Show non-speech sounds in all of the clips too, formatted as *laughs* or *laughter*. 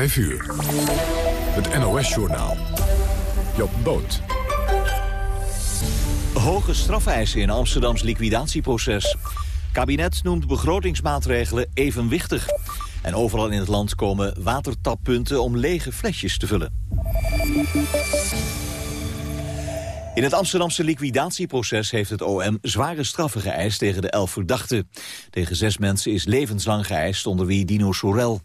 5 uur. Het NOS-journaal. Job Boot. Hoge strafeisen in Amsterdams liquidatieproces. Kabinet noemt begrotingsmaatregelen evenwichtig. En overal in het land komen watertappunten om lege flesjes te vullen. In het Amsterdamse liquidatieproces heeft het OM zware straffen geëist tegen de elf verdachten. Tegen zes mensen is levenslang geëist, onder wie Dino Sorel.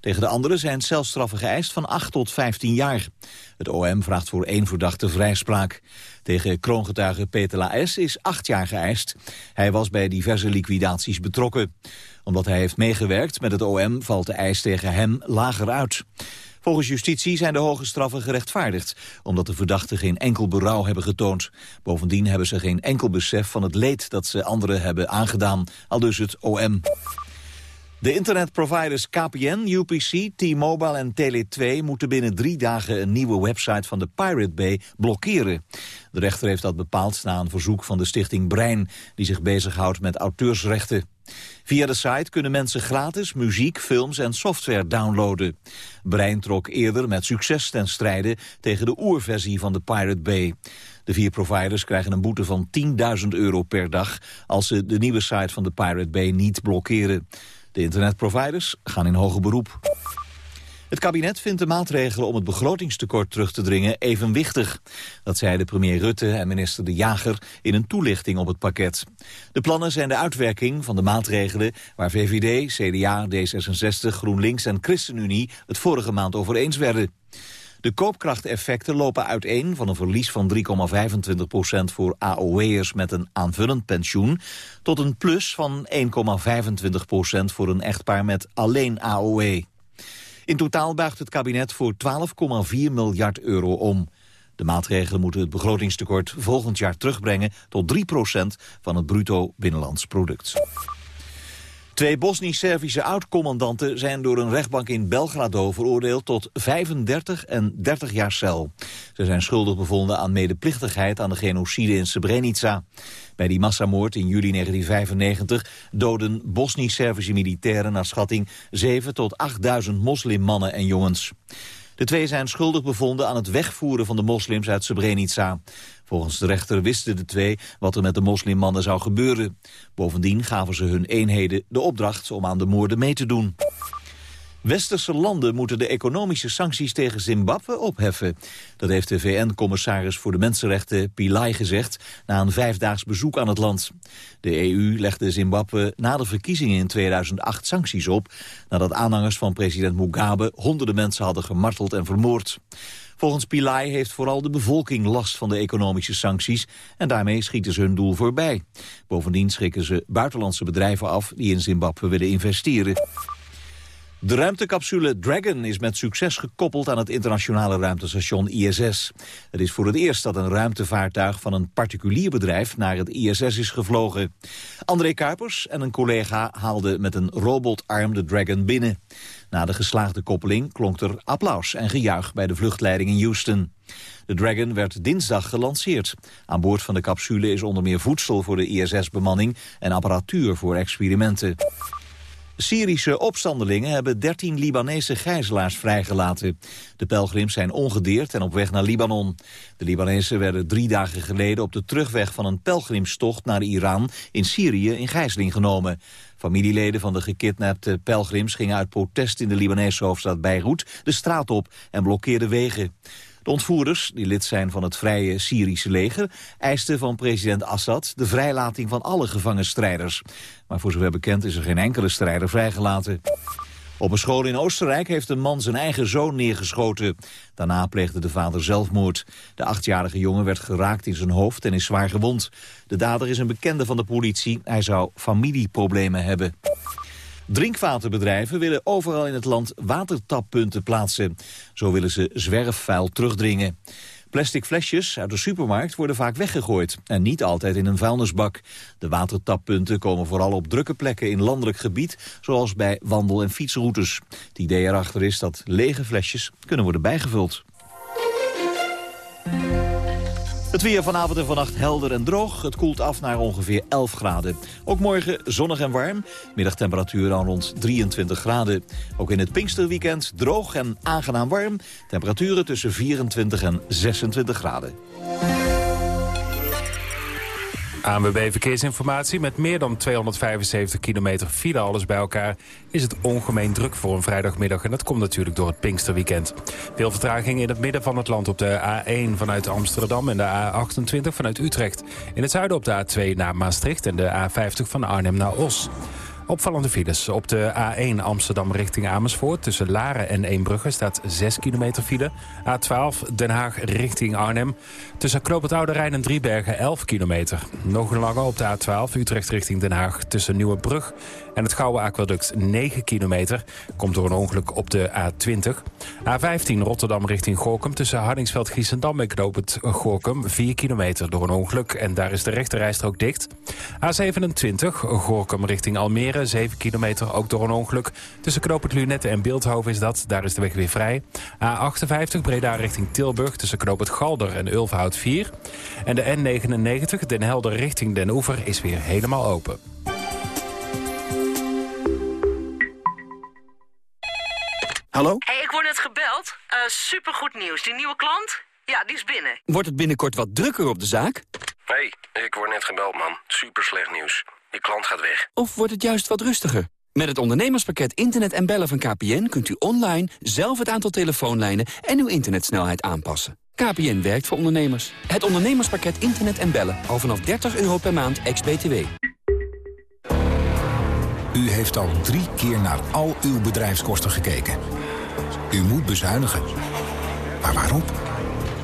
Tegen de anderen zijn celstraffen geëist van 8 tot 15 jaar. Het OM vraagt voor één verdachte vrijspraak. Tegen kroongetuige Peter Laes is acht jaar geëist. Hij was bij diverse liquidaties betrokken. Omdat hij heeft meegewerkt met het OM valt de eis tegen hem lager uit. Volgens justitie zijn de hoge straffen gerechtvaardigd, omdat de verdachten geen enkel berouw hebben getoond. Bovendien hebben ze geen enkel besef van het leed dat ze anderen hebben aangedaan, al dus het OM. De internetproviders KPN, UPC, T-Mobile en Tele2 moeten binnen drie dagen een nieuwe website van de Pirate Bay blokkeren. De rechter heeft dat bepaald na een verzoek van de stichting Brein, die zich bezighoudt met auteursrechten. Via de site kunnen mensen gratis muziek, films en software downloaden. Brein trok eerder met succes ten strijde tegen de oerversie van de Pirate Bay. De vier providers krijgen een boete van 10.000 euro per dag als ze de nieuwe site van de Pirate Bay niet blokkeren. De internetproviders gaan in hoger beroep. Het kabinet vindt de maatregelen om het begrotingstekort terug te dringen evenwichtig. Dat zei de premier Rutte en minister De Jager in een toelichting op het pakket. De plannen zijn de uitwerking van de maatregelen waar VVD, CDA, D66, GroenLinks en ChristenUnie het vorige maand over eens werden. De koopkrachteffecten lopen uiteen van een verlies van 3,25% voor AOW'ers met een aanvullend pensioen... tot een plus van 1,25% voor een echtpaar met alleen AOW. In totaal buigt het kabinet voor 12,4 miljard euro om. De maatregelen moeten het begrotingstekort volgend jaar terugbrengen... tot 3% van het bruto binnenlands product. Twee Bosnisch-Servische oud-commandanten zijn door een rechtbank in Belgrado veroordeeld tot 35 en 30 jaar cel. Ze zijn schuldig bevonden aan medeplichtigheid aan de genocide in Srebrenica. Bij die massamoord in juli 1995 doden Bosnisch-Servische militairen naar schatting 7 tot 8000 moslimmannen en jongens. De twee zijn schuldig bevonden aan het wegvoeren van de moslims uit Srebrenica. Volgens de rechter wisten de twee wat er met de moslimmannen zou gebeuren. Bovendien gaven ze hun eenheden de opdracht om aan de moorden mee te doen. Westerse landen moeten de economische sancties tegen Zimbabwe opheffen. Dat heeft de VN-commissaris voor de Mensenrechten Pillay gezegd... na een vijfdaags bezoek aan het land. De EU legde Zimbabwe na de verkiezingen in 2008 sancties op... nadat aanhangers van president Mugabe honderden mensen hadden gemarteld en vermoord. Volgens Pillay heeft vooral de bevolking last van de economische sancties... en daarmee schieten ze hun doel voorbij. Bovendien schrikken ze buitenlandse bedrijven af die in Zimbabwe willen investeren. De ruimtecapsule Dragon is met succes gekoppeld aan het internationale ruimtestation ISS. Het is voor het eerst dat een ruimtevaartuig van een particulier bedrijf naar het ISS is gevlogen. André Kuipers en een collega haalden met een robotarm de Dragon binnen. Na de geslaagde koppeling klonk er applaus en gejuich bij de vluchtleiding in Houston. De Dragon werd dinsdag gelanceerd. Aan boord van de capsule is onder meer voedsel voor de ISS-bemanning en apparatuur voor experimenten. Syrische opstandelingen hebben 13 Libanese gijzelaars vrijgelaten. De pelgrims zijn ongedeerd en op weg naar Libanon. De Libanezen werden drie dagen geleden op de terugweg van een pelgrimstocht naar Iran in Syrië in gijzeling genomen. Familieleden van de gekidnapte pelgrims gingen uit protest in de Libanese hoofdstad Beirut de straat op en blokkeerden wegen. De ontvoerders, die lid zijn van het Vrije Syrische leger... eisten van president Assad de vrijlating van alle gevangen strijders. Maar voor zover bekend is er geen enkele strijder vrijgelaten. Op een school in Oostenrijk heeft een man zijn eigen zoon neergeschoten. Daarna pleegde de vader zelfmoord. De achtjarige jongen werd geraakt in zijn hoofd en is zwaar gewond. De dader is een bekende van de politie. Hij zou familieproblemen hebben. Drinkwaterbedrijven willen overal in het land watertappunten plaatsen. Zo willen ze zwerfvuil terugdringen. Plastic flesjes uit de supermarkt worden vaak weggegooid en niet altijd in een vuilnisbak. De watertappunten komen vooral op drukke plekken in landelijk gebied, zoals bij wandel- en fietsroutes. Het idee erachter is dat lege flesjes kunnen worden bijgevuld. Het weer vanavond en vannacht helder en droog. Het koelt af naar ongeveer 11 graden. Ook morgen zonnig en warm. Middagtemperatuur rond 23 graden. Ook in het Pinksterweekend droog en aangenaam warm. Temperaturen tussen 24 en 26 graden. ANWB Verkeersinformatie. Met meer dan 275 kilometer file alles bij elkaar... is het ongemeen druk voor een vrijdagmiddag. En dat komt natuurlijk door het Pinksterweekend. Veel vertraging in het midden van het land op de A1 vanuit Amsterdam... en de A28 vanuit Utrecht. In het zuiden op de A2 naar Maastricht en de A50 van Arnhem naar Os. Opvallende files. Op de A1 Amsterdam richting Amersfoort... tussen Laren en Eembrugge staat 6 kilometer file. A12 Den Haag richting Arnhem. Tussen Knoop Oude Rijn en Driebergen 11 kilometer. Nog langer op de A12 Utrecht richting Den Haag... tussen Nieuwebrug en het Gouden Aquaduct 9 kilometer. Komt door een ongeluk op de A20. A15 Rotterdam richting Gorkum. Tussen Hardingsveld, Giesendam en Knoop het Gorkum 4 kilometer door een ongeluk. En daar is de rechterrijstrook dicht. A27 Gorkum richting Almere. 7 kilometer ook door een ongeluk. Tussen Knoop het Lunette en Beeldhoven is dat. Daar is de weg weer vrij. A58 Breda richting Tilburg. Tussen Knoop het Galder en Ulverhout 4. En de N99 Den Helder richting Den Oever is weer helemaal open. Hallo? hey, ik word net gebeld. Uh, supergoed nieuws. Die nieuwe klant? Ja, die is binnen. Wordt het binnenkort wat drukker op de zaak? hey, ik word net gebeld, man. Super slecht nieuws. Die klant gaat weg. Of wordt het juist wat rustiger? Met het ondernemerspakket Internet en Bellen van KPN... kunt u online zelf het aantal telefoonlijnen en uw internetsnelheid aanpassen. KPN werkt voor ondernemers. Het ondernemerspakket Internet en Bellen. Al vanaf 30 euro per maand, ex-BTW. U heeft al drie keer naar al uw bedrijfskosten gekeken. U moet bezuinigen. Maar waarom?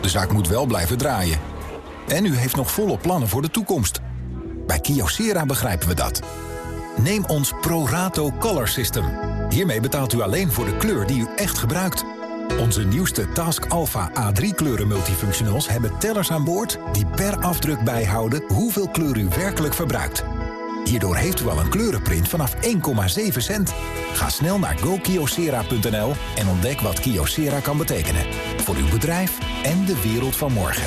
De zaak moet wel blijven draaien. En u heeft nog volle plannen voor de toekomst. Bij Kyocera begrijpen we dat. Neem ons ProRato Color System. Hiermee betaalt u alleen voor de kleur die u echt gebruikt. Onze nieuwste Task Alpha A3 kleuren multifunctionals hebben tellers aan boord... die per afdruk bijhouden hoeveel kleur u werkelijk verbruikt. Hierdoor heeft u al een kleurenprint vanaf 1,7 cent. Ga snel naar gokyocera.nl en ontdek wat Kyocera kan betekenen. Voor uw bedrijf en de wereld van morgen.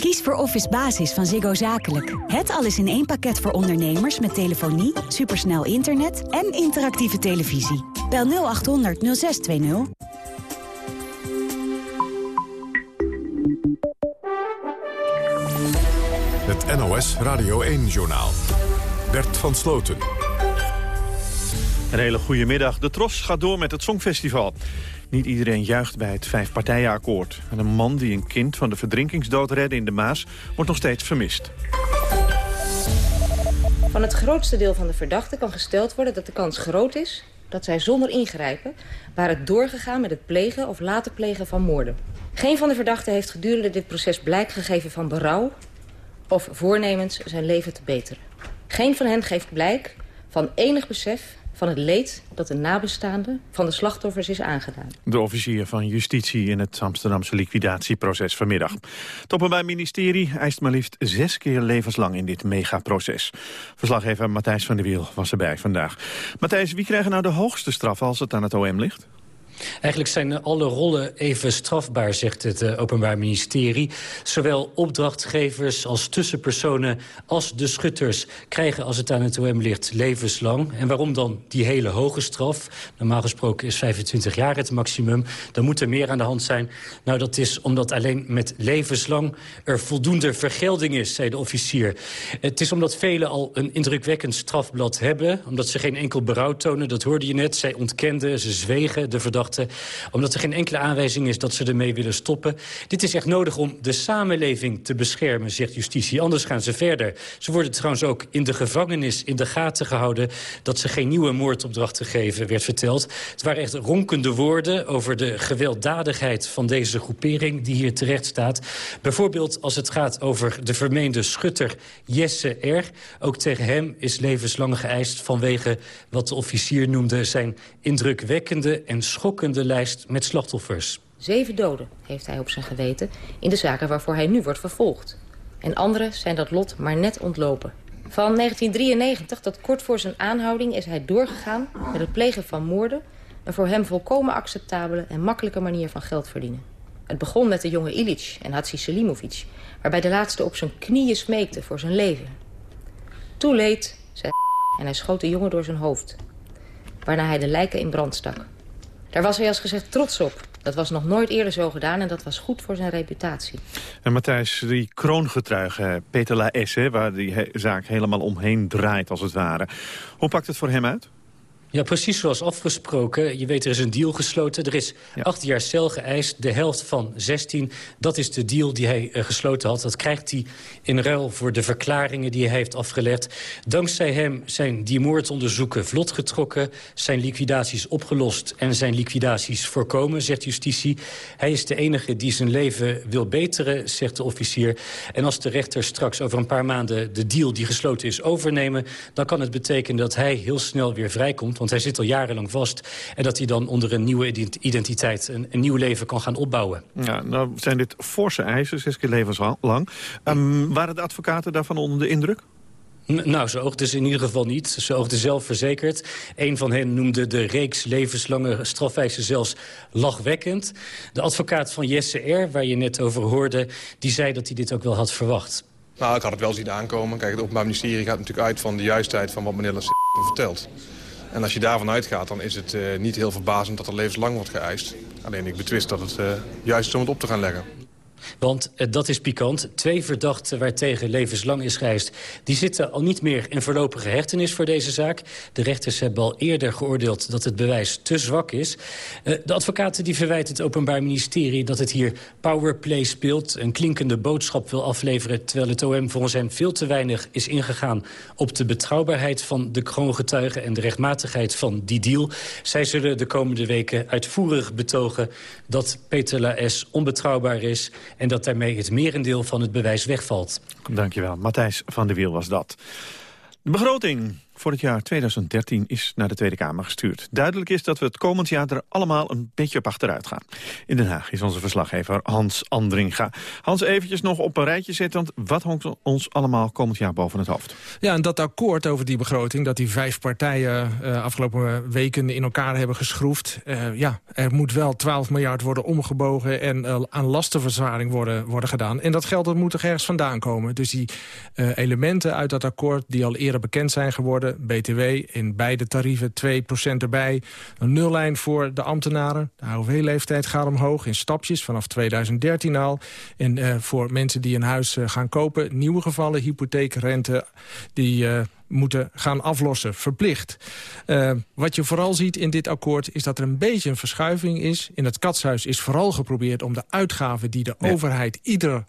Kies voor Office Basis van Ziggo Zakelijk. Het alles in één pakket voor ondernemers met telefonie, supersnel internet en interactieve televisie. Bel 0800 0620. Het NOS Radio 1-journaal. Bert van Sloten. Een hele goede middag. De Tros gaat door met het Songfestival. Niet iedereen juicht bij het vijfpartijenakkoord. En een man die een kind van de verdrinkingsdood redde in de Maas... wordt nog steeds vermist. Van het grootste deel van de verdachten kan gesteld worden dat de kans groot is... dat zij zonder ingrijpen waren doorgegaan met het plegen of laten plegen van moorden. Geen van de verdachten heeft gedurende dit proces blijk gegeven van berouw... of voornemens zijn leven te beteren. Geen van hen geeft blijk van enig besef van het leed dat de nabestaanden van de slachtoffers is aangedaan. De officier van justitie in het Amsterdamse liquidatieproces vanmiddag. Het Openbaar Ministerie eist maar liefst zes keer levenslang in dit megaproces. Verslaggever Matthijs van der Wiel was erbij vandaag. Matthijs, wie krijgen nou de hoogste straf als het aan het OM ligt? Eigenlijk zijn alle rollen even strafbaar, zegt het uh, Openbaar Ministerie. Zowel opdrachtgevers als tussenpersonen als de schutters... krijgen, als het aan het OM ligt, levenslang. En waarom dan die hele hoge straf? Normaal gesproken is 25 jaar het maximum. Dan moet er meer aan de hand zijn. Nou, dat is omdat alleen met levenslang er voldoende vergelding is, zei de officier. Het is omdat velen al een indrukwekkend strafblad hebben. Omdat ze geen enkel berouw tonen, dat hoorde je net. Zij ontkenden, ze zwegen, de Omdat er geen enkele aanwijzing is dat ze ermee willen stoppen. Dit is echt nodig om de samenleving te beschermen, zegt justitie. Anders gaan ze verder. Ze worden trouwens ook in de gevangenis in de gaten gehouden... dat ze geen nieuwe moordopdrachten geven, werd verteld. Het waren echt ronkende woorden over de gewelddadigheid van deze groepering... die hier terecht staat. Bijvoorbeeld als het gaat over de vermeende schutter Jesse R. Ook tegen hem is levenslang geëist vanwege wat de officier noemde... zijn indrukwekkende en schokkende lijst met slachtoffers. Zeven doden heeft hij op zijn geweten in de zaken waarvoor hij nu wordt vervolgd. En anderen zijn dat lot maar net ontlopen. Van 1993 tot kort voor zijn aanhouding is hij doorgegaan met het plegen van moorden... een voor hem volkomen acceptabele en makkelijke manier van geld verdienen. Het begon met de jonge Ilic en Hatsi Selimovic... waarbij de laatste op zijn knieën smeekte voor zijn leven. Too late, zei en hij schoot de jongen door zijn hoofd. Waarna hij de lijken in brand stak. Daar was hij als gezegd trots op. Dat was nog nooit eerder zo gedaan en dat was goed voor zijn reputatie. En Matthijs, die kroongetuige Peter Laes, waar die zaak helemaal omheen draait als het ware. Hoe pakt het voor hem uit? Ja, precies zoals afgesproken. Je weet, er is een deal gesloten. Er is acht jaar cel geëist, de helft van 16. Dat is de deal die hij uh, gesloten had. Dat krijgt hij in ruil voor de verklaringen die hij heeft afgelegd. Dankzij hem zijn die moordonderzoeken vlot getrokken... zijn liquidaties opgelost en zijn liquidaties voorkomen, zegt justitie. Hij is de enige die zijn leven wil beteren, zegt de officier. En als de rechter straks over een paar maanden de deal die gesloten is overnemen... dan kan het betekenen dat hij heel snel weer vrijkomt want hij zit al jarenlang vast. En dat hij dan onder een nieuwe identiteit een, een nieuw leven kan gaan opbouwen. Ja, nou zijn dit forse eisen, zes keer levenslang. Um, waren de advocaten daarvan onder de indruk? Nou, ze oogden ze in ieder geval niet. Ze oogden zelf verzekerd. Een van hen noemde de reeks levenslange strafwijzen zelfs lachwekkend. De advocaat van Jesse R., waar je net over hoorde... die zei dat hij dit ook wel had verwacht. Nou, ik had het wel zien aankomen. Kijk, het Openbaar Ministerie gaat natuurlijk uit van de juistheid van wat meneer Lassé vertelt. En als je daarvan uitgaat, dan is het uh, niet heel verbazend dat er levenslang wordt geëist. Alleen ik betwist dat het uh, juist is om het op te gaan leggen. Want uh, dat is pikant. Twee verdachten waartegen levenslang is geëist... die zitten al niet meer in voorlopige hechtenis voor deze zaak. De rechters hebben al eerder geoordeeld dat het bewijs te zwak is. Uh, de advocaten die verwijten het Openbaar Ministerie... dat het hier powerplay speelt, een klinkende boodschap wil afleveren... terwijl het OM volgens hen veel te weinig is ingegaan... op de betrouwbaarheid van de kroongetuigen... en de rechtmatigheid van die deal. Zij zullen de komende weken uitvoerig betogen... dat Peter Laes onbetrouwbaar is en dat daarmee het merendeel van het bewijs wegvalt. Dankjewel. Matthijs van der Wiel was dat. De begroting voor het jaar 2013 is naar de Tweede Kamer gestuurd. Duidelijk is dat we het komend jaar er allemaal een beetje op achteruit gaan. In Den Haag is onze verslaggever Hans Andringa. Hans, eventjes nog op een rijtje zetten, wat hangt ons allemaal komend jaar boven het hoofd? Ja, en dat akkoord over die begroting, dat die vijf partijen uh, afgelopen weken in elkaar hebben geschroefd. Uh, ja, er moet wel 12 miljard worden omgebogen en uh, aan lastenverzwaring worden, worden gedaan. En dat geld dat moet er ergens vandaan komen. Dus die elementen uit dat akkoord die al eerder bekend zijn geworden BTW in beide tarieven 2% erbij. Een nullijn voor de ambtenaren. De AOW-leeftijd gaat omhoog in stapjes vanaf 2013 al. En uh, voor mensen die een huis uh, gaan kopen, nieuwe gevallen, hypotheekrente... die uh, moeten gaan aflossen, verplicht. Uh, wat je vooral ziet in dit akkoord is dat er een beetje een verschuiving is. In het katshuis is vooral geprobeerd om de uitgaven die de ja. overheid ieder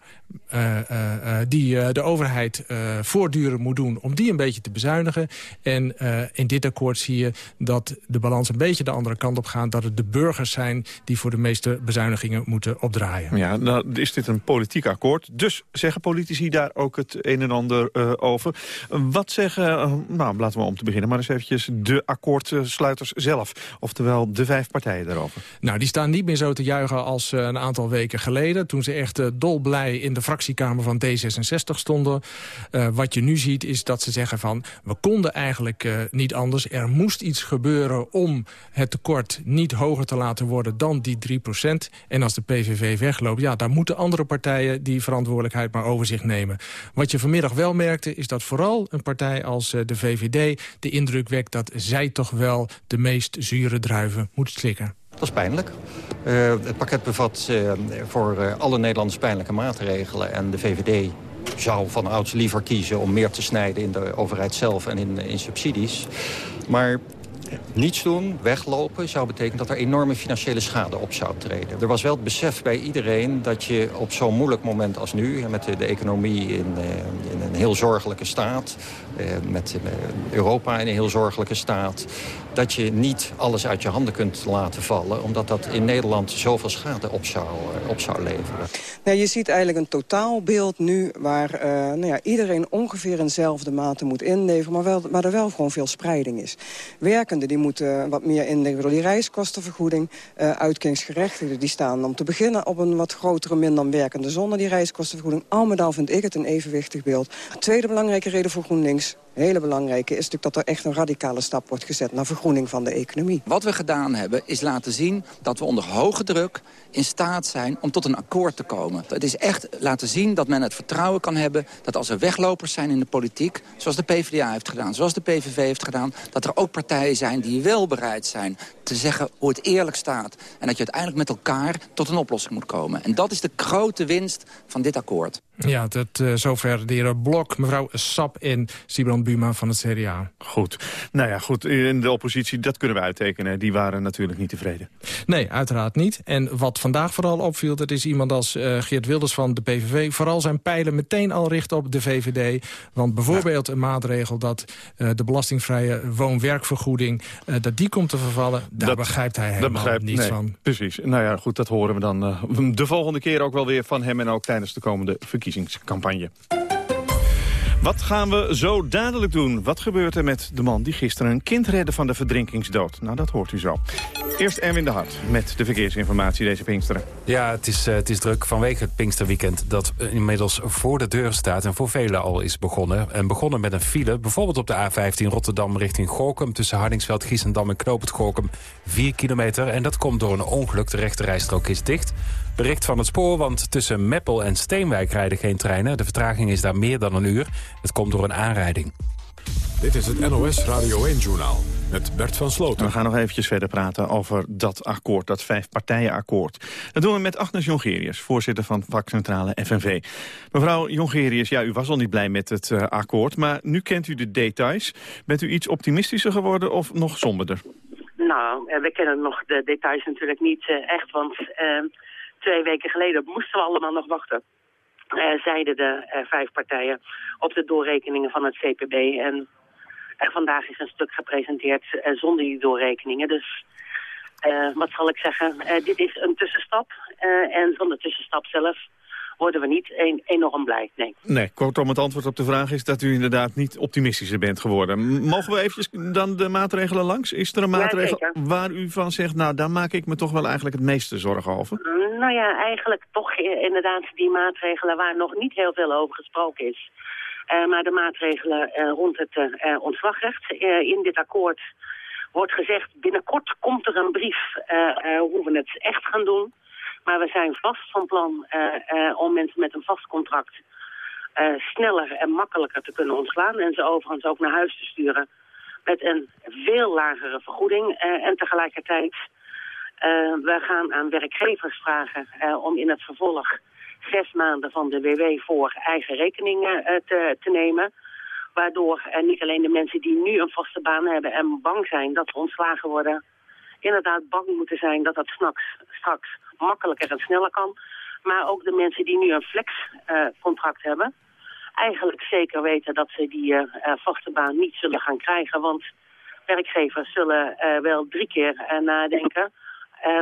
uh, uh, die de overheid voortdurend moet doen, om die een beetje te bezuinigen. En in dit akkoord zie je dat de balans een beetje de andere kant op gaat. Dat het de burgers zijn die voor de meeste bezuinigingen moeten opdraaien. Ja, nou is dit een politiek akkoord. Dus zeggen politici daar ook het een en ander over. Wat zeggen Uh, nou, laten we om te beginnen maar eens eventjes de akkoordsluiters zelf. Oftewel de vijf partijen daarover. Nou, die staan niet meer zo te juichen als uh, een aantal weken geleden. Toen ze echt uh, dolblij in de fractiekamer van D66 stonden. wat je nu ziet is dat ze zeggen van... we konden eigenlijk niet anders. Er moest iets gebeuren om het tekort niet hoger te laten worden dan die 3% En als de PVV wegloopt, ja, daar moeten andere partijen die verantwoordelijkheid maar over zich nemen. Wat je vanmiddag wel merkte is dat vooral een partij als de VVD de indruk wekt dat zij toch wel de meest zure druiven moet slikken. Dat is pijnlijk. Uh, het pakket bevat uh, voor alle Nederlanders pijnlijke maatregelen. En de VVD zou van ouds liever kiezen om meer te snijden in de overheid zelf en in, in subsidies. Maar niets doen, weglopen, zou betekenen dat er enorme financiële schade op zou treden. Er was wel het besef bij iedereen dat je op zo'n moeilijk moment als nu... met de, de economie in, in, een heel zorgelijke staat... met Europa in een heel zorgelijke staat dat je niet alles uit je handen kunt laten vallen... omdat dat in Nederland zoveel schade op zou, eh, op zou leveren. Nou, je ziet eigenlijk een totaalbeeld nu... waar nou ja, iedereen ongeveer in dezelfde mate moet inleveren... Maar, wel, maar er wel gewoon veel spreiding is. Werkenden die moeten wat meer inleveren die reiskostenvergoeding. Uh, die staan om te beginnen... op een wat grotere min dan werkende zonder die reiskostenvergoeding. Al met al vind ik het een evenwichtig beeld. Tweede belangrijke reden voor GroenLinks Thanks. Hele belangrijke is natuurlijk dat er echt een radicale stap wordt gezet naar vergroening van de economie. Wat we gedaan hebben is laten zien dat we onder hoge druk in staat zijn om tot een akkoord te komen. Het is echt laten zien dat men het vertrouwen kan hebben dat als er weglopers zijn in de politiek, zoals de PvdA heeft gedaan, zoals de PVV heeft gedaan, dat er ook partijen zijn die wel bereid zijn te zeggen hoe het eerlijk staat. En dat je uiteindelijk met elkaar tot een oplossing moet komen. En dat is de grote winst van dit akkoord. Ja, dat, uh, zover de heer Blok, mevrouw Sap en Buma van het CDA. Goed. Nou ja, goed. In de oppositie, dat kunnen we uittekenen. Die waren natuurlijk niet tevreden. Nee, uiteraard niet. En wat vandaag vooral opviel, dat is iemand als uh, Geert Wilders van de PVV... vooral zijn pijlen meteen al richt op de VVD. Want bijvoorbeeld een maatregel dat uh, de belastingvrije woon-werkvergoeding... dat die komt te vervallen, daar dat, begrijpt hij helemaal begrijpt, niets nee, van. Precies. Nou ja, goed, dat horen we dan de volgende keer ook wel weer van hem... en ook tijdens de komende verkiezingscampagne. Wat gaan we zo dadelijk doen? Wat gebeurt er met de man die gisteren een kind redde van de verdrinkingsdood? Nou, dat hoort u zo. Eerst Erwin de Hart met de verkeersinformatie deze Pinksteren. Ja, het is, uh, het is druk vanwege het Pinksterweekend dat inmiddels voor de deur staat... en voor velen al is begonnen. En begonnen met een file, bijvoorbeeld op de A15 Rotterdam richting Gorkum... tussen Hardingsveld, Giesendam en Knoop het Gorkum, 4 kilometer. En dat komt door een ongeluk, de rechterrijstrook is dicht... Bericht van het spoor, want tussen Meppel en Steenwijk rijden geen treinen. De vertraging is daar meer dan een uur. Het komt door een aanrijding. Dit is het NOS Radio 1-journaal met Bert van Sloten. We gaan nog eventjes verder praten over dat akkoord, dat vijfpartijenakkoord. Dat doen we met Agnes Jongerius, voorzitter van vakcentrale FNV. Mevrouw Jongerius, ja, u was al niet blij met het uh, akkoord, maar nu kent u de details. Bent u iets optimistischer geworden of nog somberder? Nou, eh, we kennen nog de details natuurlijk niet uh, echt, want twee weken geleden moesten we allemaal nog wachten. Uh, zeiden de vijf partijen op de doorrekeningen van het CPB. En vandaag is een stuk gepresenteerd zonder die doorrekeningen. Dus wat zal ik zeggen, dit is een tussenstap. en van de tussenstap zelf worden we niet een, enorm blij, nee. Nee, kortom het antwoord op de vraag is dat u inderdaad niet optimistischer bent geworden. Mogen we eventjes dan de maatregelen langs? Is er een maatregel waar u van zegt, nou daar maak ik me toch wel eigenlijk het meeste zorgen over? Mm, nou ja, eigenlijk toch inderdaad die maatregelen waar nog niet heel veel over gesproken is. Uh, maar de maatregelen uh, rond het uh, ontslagrecht in dit akkoord wordt gezegd... binnenkort komt er een brief hoe we het echt gaan doen. Maar we zijn vast van plan uh, om mensen met een vast contract uh, sneller en makkelijker te kunnen ontslaan. En ze overigens ook naar huis te sturen met een veel lagere vergoeding. en tegelijkertijd, we gaan aan werkgevers vragen om in het vervolg zes maanden van de WW voor eigen rekening te, te nemen. Waardoor niet alleen de mensen die nu een vaste baan hebben en bang zijn dat ze ontslagen worden inderdaad bang moeten zijn dat dat straks, straks makkelijker en sneller kan. Maar ook de mensen die nu een flexcontract uh, hebben, eigenlijk zeker weten dat ze die uh, vaste baan niet zullen gaan krijgen. Want werkgevers zullen uh, wel drie keer nadenken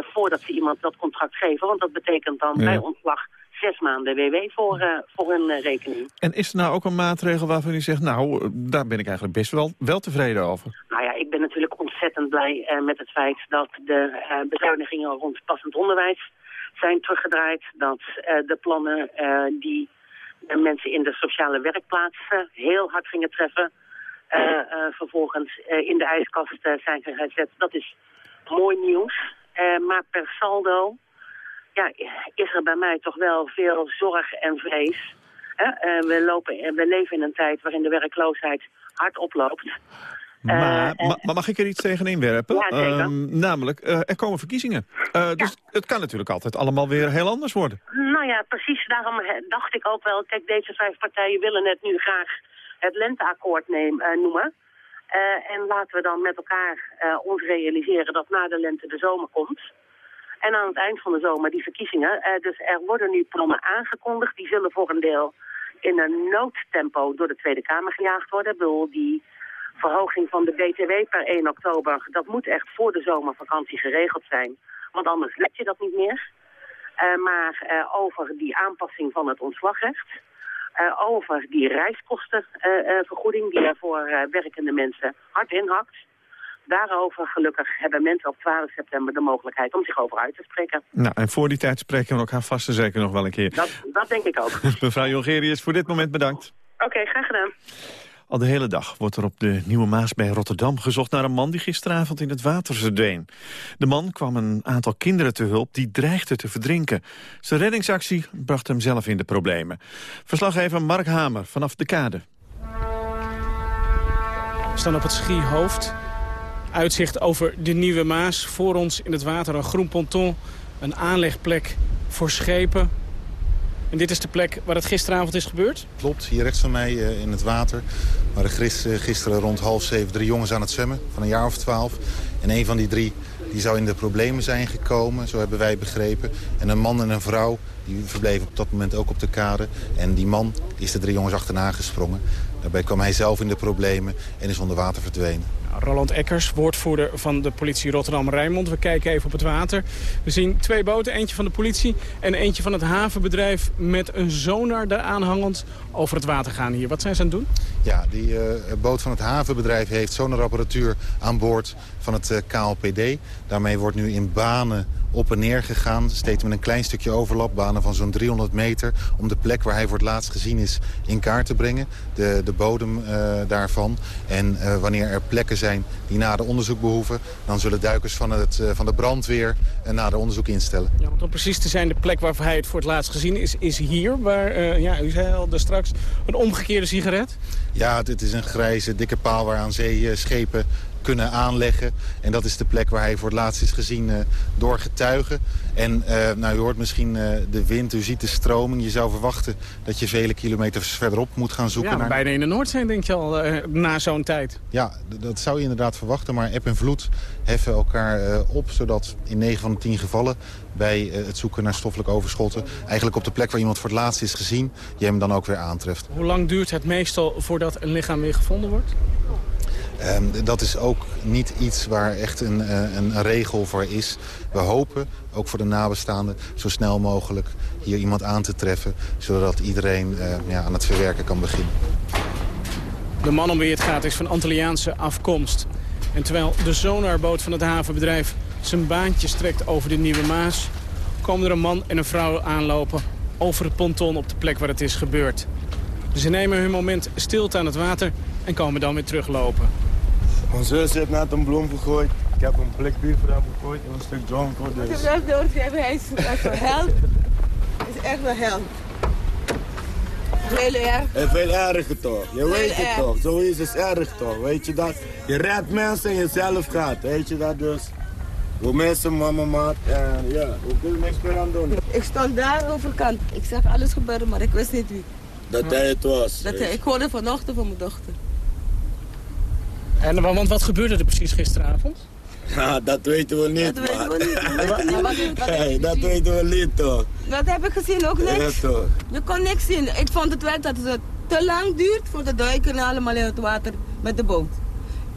voordat ze iemand dat contract geven. Want dat betekent dan bij ontslag zes maanden WW voor, voor hun rekening. En is er nou ook een maatregel waarvan u zegt, nou, daar ben ik eigenlijk best wel, wel tevreden over? Nou ja, ik ben natuurlijk blij met het feit dat de bezuinigingen rond passend onderwijs zijn teruggedraaid. Dat de plannen die mensen in de sociale werkplaats heel hard gingen treffen... vervolgens in de ijskast zijn gezet. Dat is mooi nieuws. maar per saldo ja, is er bij mij toch wel veel zorg en vrees. we, lopen, we leven in een tijd waarin de werkloosheid hard oploopt. Maar, maar, mag ik er iets tegen inwerpen? Ja, ehm, namelijk, er komen verkiezingen. dus het kan natuurlijk altijd allemaal weer heel anders worden. Nou ja, precies. Daarom dacht ik ook wel... Kijk, deze vijf partijen willen het nu graag het lenteakkoord neem, noemen. en laten we dan met elkaar ons realiseren dat na de lente de zomer komt. En aan het eind van de zomer die verkiezingen. dus er worden nu plannen aangekondigd. Die zullen voor een deel in een noodtempo door de Tweede Kamer gejaagd worden. Ik bedoel, die verhoging van de BTW per 1 oktober... dat moet echt voor de zomervakantie geregeld zijn. Want anders let je dat niet meer. maar over die aanpassing van het ontslagrecht... over die reiskostenvergoeding die er voor werkende mensen hard inhakt daarover gelukkig hebben mensen op 12 september de mogelijkheid om zich over uit te spreken. Nou, en voor die tijd spreken we elkaar vast en zeker nog wel een keer. Dat, dat denk ik ook. *laughs* Mevrouw Jongerius, voor dit moment bedankt. Oké, graag gedaan. Al de hele dag wordt er op de Nieuwe Maas bij Rotterdam gezocht naar een man die gisteravond in het water verdween. De man kwam een aantal kinderen te hulp die dreigden te verdrinken. Zijn reddingsactie bracht hem zelf in de problemen. Verslaggever Mark Hamer vanaf de kade. We staan op het Schiehoofd Uitzicht over de Nieuwe Maas. Voor ons in het water een groen ponton. Een aanlegplek voor schepen. En dit is de plek waar het gisteravond is gebeurd? Klopt, hier rechts van mij uh, in het water. waren eh, gisteren rond half zeven drie jongens aan het zwemmen. Van een jaar of twaalf. En een van die drie die zou in de problemen zijn gekomen, zo hebben wij begrepen. En een man en een vrouw die verbleven op dat moment ook op de kade. En die man is de drie jongens achterna gesprongen. Daarbij kwam hij zelf in de problemen en is onder water verdwenen. Roland Eckers, woordvoerder van de politie Rotterdam-Rijnmond. We kijken even op het water. We zien twee boten, eentje van de politie en eentje van het havenbedrijf... met een sonar daaraan hangend over het water gaan hier. Wat zijn ze aan het doen? Ja, die uh, boot van het havenbedrijf heeft sonarapparatuur aan boord van het eh, KLPD. Daarmee wordt nu in banen op en neer gegaan. Steeds met een klein stukje overlap, banen van zo'n 300 meter... om de plek waar hij voor het laatst gezien is in kaart te brengen. De, de bodem uh, daarvan. En wanneer er plekken zijn die nader onderzoek behoeven... dan zullen duikers van, het, van de brandweer een nader onderzoek instellen. Ja, want om precies te zijn, de plek waar hij het voor het laatst gezien is... is hier, waar, ja, u zei al straks, een omgekeerde sigaret? Ja, dit is een grijze, dikke paal waaraan zeeschepen kunnen aanleggen. En dat is de plek waar hij voor het laatst is gezien uh, door getuigen. En uh, nou, u hoort misschien uh, de wind, u ziet de stroming. Je zou verwachten dat je vele kilometers verderop moet gaan zoeken. Ja, naar... bijna in de Noordzee denk je al na zo'n tijd. Ja, dat zou je inderdaad verwachten. Maar eb en vloed heffen elkaar op. Zodat in 9 van de 10 gevallen bij het zoeken naar stoffelijk overschotten... eigenlijk op de plek waar iemand voor het laatst is gezien... je hem dan ook weer aantreft. Hoe lang duurt het meestal voordat een lichaam weer gevonden wordt? Um, dat is ook niet iets waar echt een, uh, een, regel voor is. We hopen, ook voor de nabestaanden, zo snel mogelijk hier iemand aan te treffen... zodat iedereen uh, ja, aan het verwerken kan beginnen. De man om wie het gaat is van Antilliaanse afkomst. En terwijl de sonarboot van het havenbedrijf zijn baantje strekt over de Nieuwe Maas... komen er een man en een vrouw aanlopen over het ponton op de plek waar het is gebeurd. Ze nemen hun moment stilte aan het water en komen dan weer teruglopen. Mijn zus heeft net een bloem gegooid. Ik heb een blik bier voor hem gegooid en een stuk dronken. Dus... Ik heb wel doorgegeven, hij is echt wel held. Hij is echt wel held. Veel erg. veel erger toch. Je weet het toch. Zo is het erg toch. Weet je dat? Je redt mensen en jezelf gaat. Weet je dat dus? We mensen mama maat en ja, we kunnen niks meer aan doen. Ik stond daar overkant. Ik zag alles gebeuren, maar ik wist niet wie. Dat hij het was. Dat hij, ik hoorde vanochtend van mijn dochter. En, want wat gebeurde er precies gisteravond? Ja, *laughs* dat weten we niet, Dat weten we niet. *laughs* hey, dat weten we niet, toch? Dat heb ik gezien, ook niks. Ja, toch. Je kon niks zien. Ik vond het wel dat het te lang duurt voor de duikers allemaal in het water met de boot.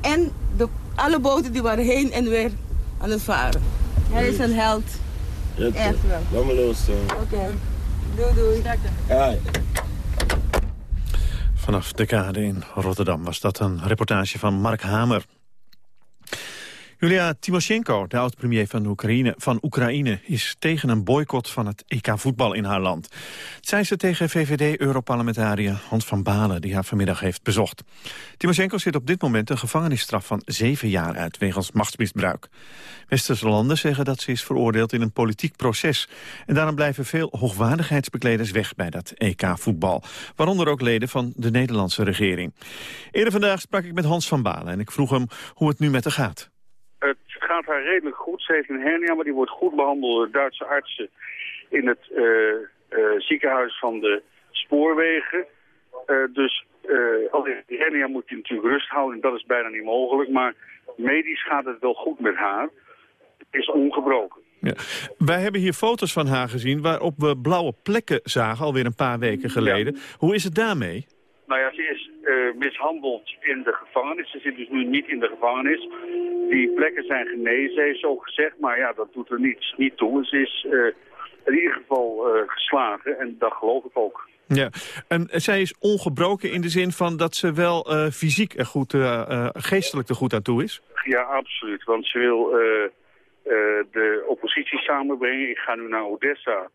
En de, alle boten die waren heen en weer aan het varen. Hij is een held. Ja, Echt wel. Laat me los, Oké. Doei, doei. Ja. Vanaf de kade in Rotterdam was dat een reportage van Mark Hamer. Julia Timoshenko, de oud-premier van Oekraïne, van Oekraïne... is tegen een boycott van het EK-voetbal in haar land. Het zei ze tegen VVD-europarlementariër Hans van Balen... die haar vanmiddag heeft bezocht. Timoshenko zit op dit moment een gevangenisstraf van zeven jaar uit... wegens machtsmisbruik. Westerse landen zeggen dat ze is veroordeeld in een politiek proces. En daarom blijven veel hoogwaardigheidsbekleders weg bij dat EK-voetbal. Waaronder ook leden van de Nederlandse regering. Eerder vandaag sprak ik met Hans van Balen... en ik vroeg hem hoe het nu met haar gaat. Het gaat haar redelijk goed. Ze heeft een hernia, maar die wordt goed behandeld door Duitse artsen in het uh, uh, ziekenhuis van de spoorwegen. Uh, dus alleen die hernia moet je natuurlijk rust houden en dat is bijna niet mogelijk. Maar medisch gaat het wel goed met haar. Is ongebroken. Ja. Wij hebben hier foto's van haar gezien waarop we blauwe plekken zagen, alweer een paar weken geleden. Ja. Hoe is het daarmee? Nou ja, ze is uh, mishandeld in de gevangenis. Ze zit dus nu niet in de gevangenis. Die plekken zijn genezen, heeft ze ook gezegd. Maar ja, dat doet er niet, niet toe. Ze is uh, in ieder geval uh, geslagen en dat geloof ik ook. Ja, en zij is ongebroken in de zin van dat ze wel fysiek er goed, geestelijk er goed aan toe is? Ja, absoluut. Want ze wil de oppositie samenbrengen. Ik ga nu naar Odessa.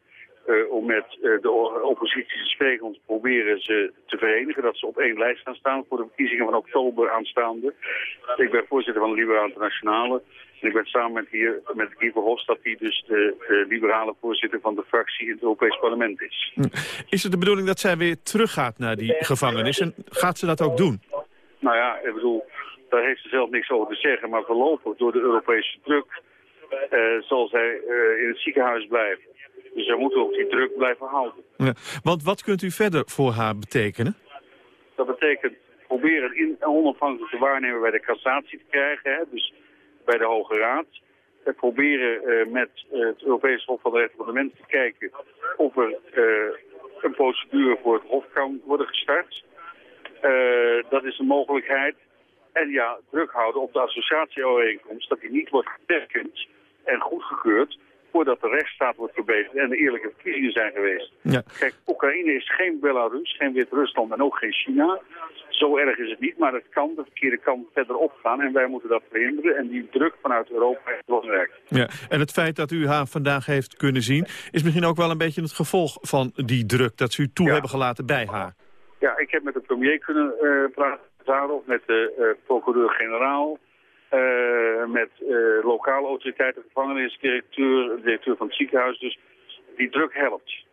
Uh, om met uh, de oppositie te spreken, om te proberen ze te verenigen. Dat ze op één lijst gaan staan voor de verkiezingen van oktober aanstaande. Ik ben voorzitter van de Liberaal Internationale. En ik ben samen met, hier, met Guy Verhofstadt, die dus de, de, liberale voorzitter van de fractie in het Europees Parlement is. Is het de bedoeling dat zij weer teruggaat naar die gevangenis? En gaat ze dat ook doen? Nou ja, ik bedoel, daar heeft ze zelf niks over te zeggen. Maar voorlopig, door de Europese druk, uh, zal zij in het ziekenhuis blijven. Dus wij moeten ook die druk blijven houden. Ja, want wat kunt u verder voor haar betekenen? Dat betekent proberen in onafhankelijk te waarnemen bij de cassatie te krijgen. Hè, dus bij de Hoge Raad. We proberen uh, met uh, het Europees Hof van de Rechten van de Mens te kijken of er een procedure voor het Hof kan worden gestart. dat is een mogelijkheid. En ja, druk houden op de associatieovereenkomst, dat die niet wordt getekend en goedgekeurd voordat de rechtsstaat wordt verbeterd en er eerlijke verkiezingen zijn geweest. Ja. Kijk, Oekraïne is geen Belarus, geen Wit-Rusland en ook geen China. Zo erg is het niet, maar het kan de verkeerde kant verder opgaan en wij moeten dat verhinderen. En die druk vanuit Europa is belangrijk. Ja, en het feit dat u haar vandaag heeft kunnen zien, is misschien ook wel een beetje het gevolg van die druk dat ze u toe ja. hebben gelaten bij haar. Ja, ik heb met de premier kunnen uh, praten, of met de uh, procureur-generaal. Uh, met uh, lokale autoriteiten, gevangenisdirecteur, directeur van het ziekenhuis. Dus die druk helpt.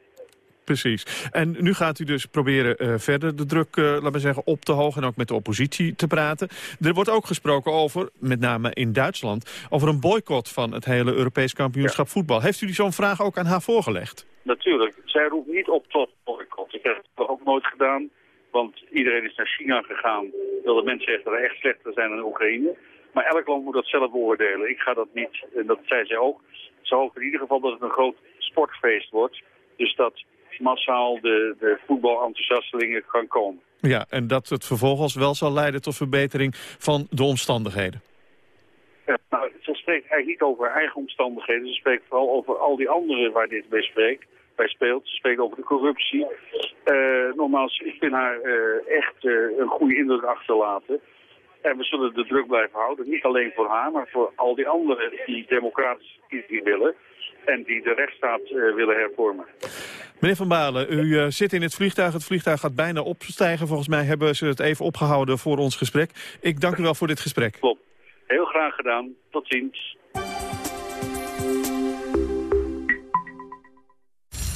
Precies. En nu gaat u dus proberen uh, verder de druk, laten we zeggen, op te hogen... en ook met de oppositie te praten. Er wordt ook gesproken over, met name in Duitsland... over een boycott van het hele Europees kampioenschap ja. voetbal. Heeft u zo'n vraag ook aan haar voorgelegd? Natuurlijk. Zij roept niet op tot boycott. Ik heb het ook nooit gedaan, want iedereen is naar China gegaan... terwijl de mensenrechten echt slechter zijn dan Oekraïne... Maar elk land moet dat zelf beoordelen. Ik ga dat niet, en dat zei zij ook. Ze hopen in ieder geval dat het een groot sportfeest wordt. Dus dat massaal de, de voetbalenthousiastelingen gaan komen. Ja, en dat het vervolgens wel zal leiden tot verbetering van de omstandigheden. Ja, nou, ze spreekt eigenlijk niet over haar eigen omstandigheden. Ze spreekt vooral over al die anderen waar dit bij spreekt. Bij speelt. Ze spreekt over de corruptie. Uh, nogmaals, ik vind haar uh, echt uh, een goede indruk achterlaten. En we zullen de druk blijven houden. Niet alleen voor haar, maar voor al die anderen die democratische verkiezingen willen. En die de rechtsstaat uh, willen hervormen. Meneer Van Balen, u uh, zit in het vliegtuig. Het vliegtuig gaat bijna opstijgen. Volgens mij hebben ze het even opgehouden voor ons gesprek. Ik dank u wel voor dit gesprek. Klopt. Heel graag gedaan. Tot ziens.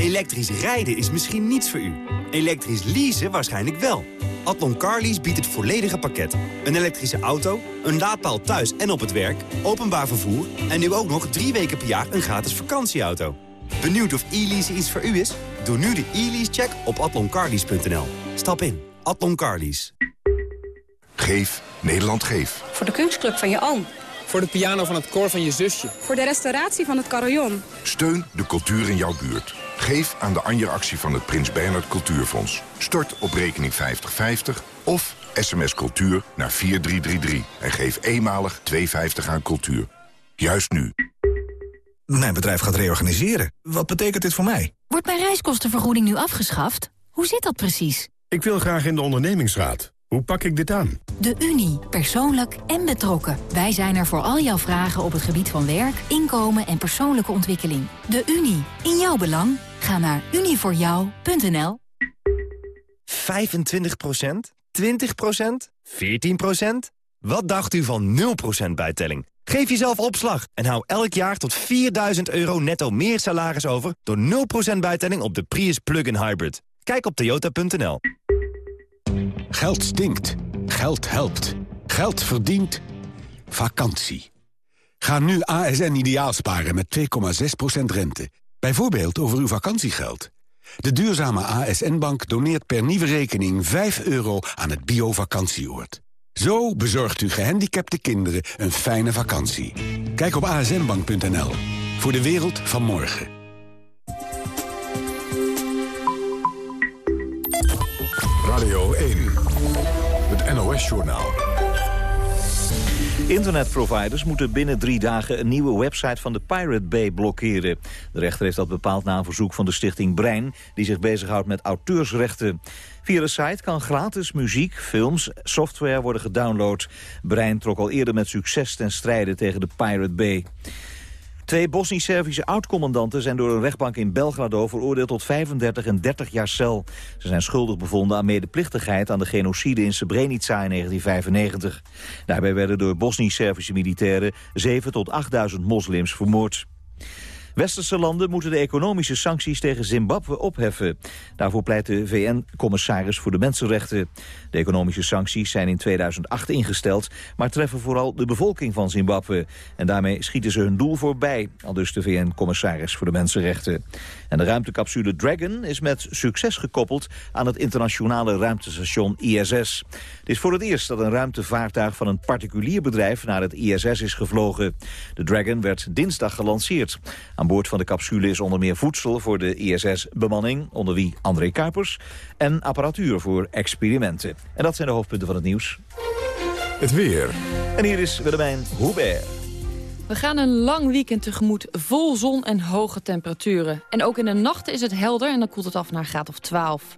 Elektrisch rijden is misschien niets voor u. Elektrisch leasen waarschijnlijk wel. Adlon Carlease biedt het volledige pakket. Een elektrische auto, een laadpaal thuis en op het werk, openbaar vervoer... en nu ook nog drie weken per jaar een gratis vakantieauto. Benieuwd of e-lease iets voor u is? Doe nu de e-lease-check op atloncarlease.nl. Stap in. Atlon Carlease. Geef Nederland Geef. Voor de kunstclub van je oom. Voor de piano van het koor van je zusje. Voor de restauratie van het carillon. Steun de cultuur in jouw buurt. Geef aan de Anja-actie van het Prins Bernhard Cultuurfonds. Stort op rekening 5050 of sms cultuur naar 4333. En geef eenmalig 2,50 aan cultuur. Juist nu. Mijn bedrijf gaat reorganiseren. Wat betekent dit voor mij? Wordt mijn reiskostenvergoeding nu afgeschaft? Hoe zit dat precies? Ik wil graag in de ondernemingsraad. Hoe pak ik dit aan? De Unie. Persoonlijk en betrokken. Wij zijn er voor al jouw vragen op het gebied van werk, inkomen en persoonlijke ontwikkeling. De Unie. In jouw belang. Ga naar unievoorjou.nl 25% 20% 14% Wat dacht u van 0% bijtelling? Geef jezelf opslag en hou elk jaar tot 4000 euro netto meer salaris over... door 0% bijtelling op de Prius Plug-in Hybrid. Kijk op toyota.nl. Geld stinkt. Geld helpt. Geld verdient. Vakantie. Ga nu ASN ideaal sparen met 2,6% rente. Bijvoorbeeld over uw vakantiegeld. De duurzame ASN-bank doneert per nieuwe rekening 5 euro aan het bio-vakantieoord. Zo bezorgt u gehandicapte kinderen een fijne vakantie. Kijk op asnbank.nl. Voor de wereld van morgen. Radio 1. Het NOS-journaal. Internetproviders moeten binnen drie dagen een nieuwe website van de Pirate Bay blokkeren. De rechter heeft dat bepaald na een verzoek van de stichting Brein... die zich bezighoudt met auteursrechten. Via de site kan gratis muziek, films, software worden gedownload. Brein trok al eerder met succes ten strijde tegen de Pirate Bay. Twee Bosnisch-Servische oud-commandanten zijn door een rechtbank in Belgrado veroordeeld tot 35 en 30 jaar cel. Ze zijn schuldig bevonden aan medeplichtigheid aan de genocide in Srebrenica in 1995. Daarbij werden door Bosnisch-Servische militairen 7 tot 8000 moslims vermoord. Westerse landen moeten de economische sancties tegen Zimbabwe opheffen. Daarvoor pleit de VN-commissaris voor de Mensenrechten. De economische sancties zijn in 2008 ingesteld... maar treffen vooral de bevolking van Zimbabwe. En daarmee schieten ze hun doel voorbij, al dus de VN-commissaris voor de Mensenrechten. En de ruimtecapsule Dragon is met succes gekoppeld... aan het internationale ruimtestation ISS. Het is voor het eerst dat een ruimtevaartuig van een particulier bedrijf... naar het ISS is gevlogen. De Dragon werd dinsdag gelanceerd. Aan boord van de capsule is onder meer voedsel voor de ISS-bemanning... onder wie André Kuipers, en apparatuur voor experimenten. En dat zijn de hoofdpunten van het nieuws. Het weer. En hier is Willemijn Hubert. We gaan een lang weekend tegemoet, vol zon en hoge temperaturen. En ook in de nachten is het helder en dan koelt het af naar graad of 12.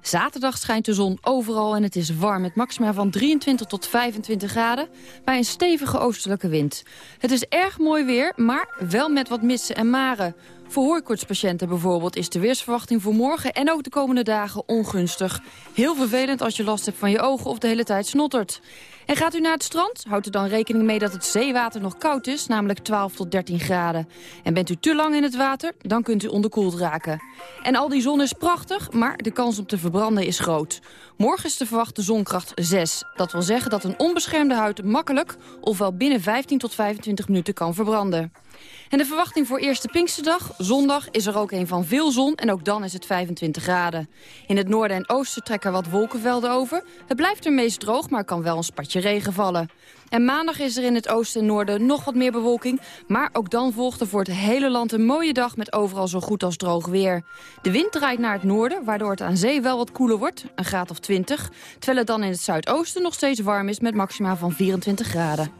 Zaterdag schijnt de zon overal en het is warm... met maxima van 23 tot 25 graden bij een stevige oostelijke wind. Het is erg mooi weer, maar wel met wat missen en maren. Voor hooikoortspatiënten bijvoorbeeld is de weersverwachting voor morgen... en ook de komende dagen ongunstig. Heel vervelend als je last hebt van je ogen of de hele tijd snottert. En gaat u naar het strand? Houdt er dan rekening mee dat het zeewater nog koud is, namelijk 12 tot 13 graden. En bent u te lang in het water, dan kunt u onderkoeld raken. En al die zon is prachtig, maar de kans om te verbranden is groot. Morgen is de verwachte zonkracht 6. Dat wil zeggen dat een onbeschermde huid makkelijk, ofwel binnen 15 tot 25 minuten kan verbranden. En de verwachting voor eerste Pinksterdag, zondag, is er ook een van veel zon en ook dan is het 25 graden. In het noorden en oosten trekken wat wolkenvelden over. Het blijft er meest droog, maar kan wel een spatje regen vallen. En maandag is er in het oosten en noorden nog wat meer bewolking. Maar ook dan volgt er voor het hele land een mooie dag met overal zo goed als droog weer. De wind draait naar het noorden, waardoor het aan zee wel wat koeler wordt, een graad of 20. Terwijl het dan in het zuidoosten nog steeds warm is met maxima van 24 graden.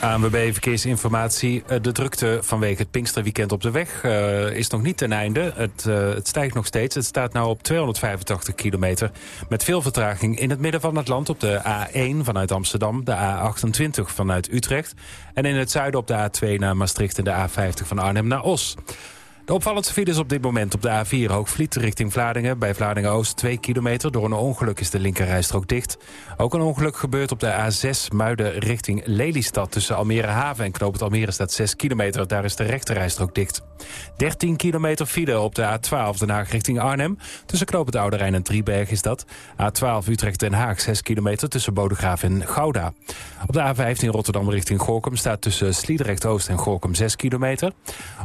ANWB Verkeersinformatie. Eh, de drukte vanwege het Pinksterweekend op de weg uh, is nog niet ten einde. Het, uh, het, stijgt nog steeds. Het staat nu op 285 kilometer. Met veel vertraging in het midden van het land op de A1 vanuit Amsterdam. De A28 vanuit Utrecht. En in het zuiden op de A2 naar Maastricht en de A50 van Arnhem naar Os. De opvallendste files op dit moment op de A4 Hoogvliet richting Vlaardingen. Bij Vlaardingen-Oost 2 kilometer. Door een ongeluk is de linkerrijstrook dicht. Ook een ongeluk gebeurt op de A6 Muiden richting Lelystad. Tussen Almere Haven en Knoop Almere staat 6 kilometer. Daar is de rechterrijstrook dicht. 13 kilometer file op de A12 Den Haag richting Arnhem. Tussen Knoop het Oude Rijn en Drieberg is dat. A12 Utrecht Den Haag 6 kilometer tussen Bodegraaf en Gouda. Op de A15 Rotterdam richting Gorkum staat tussen Sliedrecht Oost en Gorkum 6 kilometer.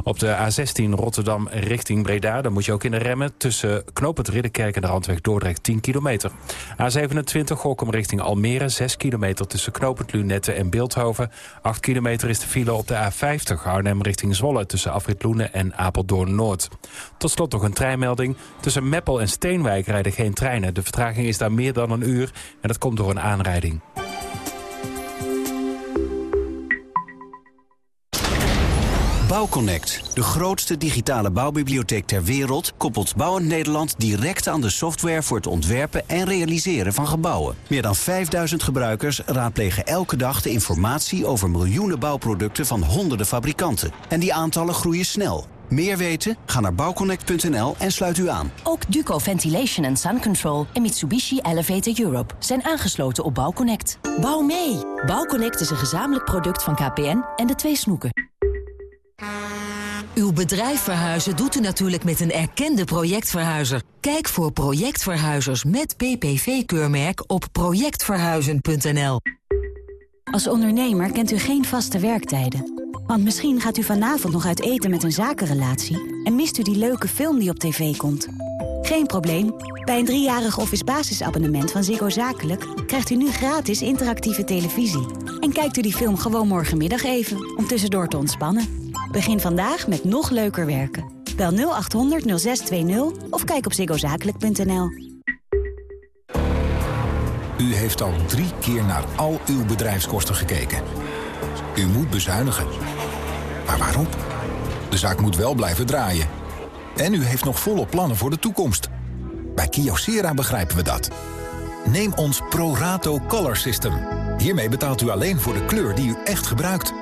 Op de A16 Rotterdam richting Breda, dan moet je ook in de remmen... tussen Knoopend Ridderkerk en de Randweg Dordrecht 10 kilometer. A27 Gorkum richting Almere, 6 kilometer tussen Knopend Lunette en Beeldhoven. 8 kilometer is de file op de A50 Arnhem richting Zwolle... tussen Afrit Loenen en Apeldoorn-Noord. Tot slot nog een treinmelding. Tussen Meppel en Steenwijk rijden geen treinen. De vertraging is daar meer dan een uur en dat komt door een aanrijding. Bouwconnect, de grootste digitale bouwbibliotheek ter wereld... koppelt Bouwend Nederland direct aan de software... voor het ontwerpen en realiseren van gebouwen. Meer dan 5000 gebruikers raadplegen elke dag de informatie... over miljoenen bouwproducten van honderden fabrikanten. En die aantallen groeien snel. Meer weten? Ga naar bouwconnect.nl en sluit u aan. Ook Duco Ventilation and Sun Control en Mitsubishi Elevator Europe zijn aangesloten op Bouwconnect. Bouw mee! Bouwconnect is een gezamenlijk product van KPN en de twee snoeken. Uw bedrijf verhuizen doet u natuurlijk met een erkende projectverhuizer. Kijk voor projectverhuizers met PPV-keurmerk op projectverhuizen.nl. Als ondernemer kent u geen vaste werktijden. Want misschien gaat u vanavond nog uit eten met een zakenrelatie... en mist u die leuke film die op tv komt. Geen probleem. Bij een driejarig office basisabonnement van Ziggo Zakelijk... krijgt u nu gratis interactieve televisie. En kijkt u die film gewoon morgenmiddag even, om tussendoor te ontspannen. Begin vandaag met nog leuker werken. Bel 0800 0620 of kijk op ziggozakelijk.nl. U heeft al drie keer naar al uw bedrijfskosten gekeken. U moet bezuinigen. Maar waarom? De zaak moet wel blijven draaien. En u heeft nog volle plannen voor de toekomst. Bij Kyocera begrijpen we dat. Neem ons ProRato Color System. Hiermee betaalt u alleen voor de kleur die u echt gebruikt.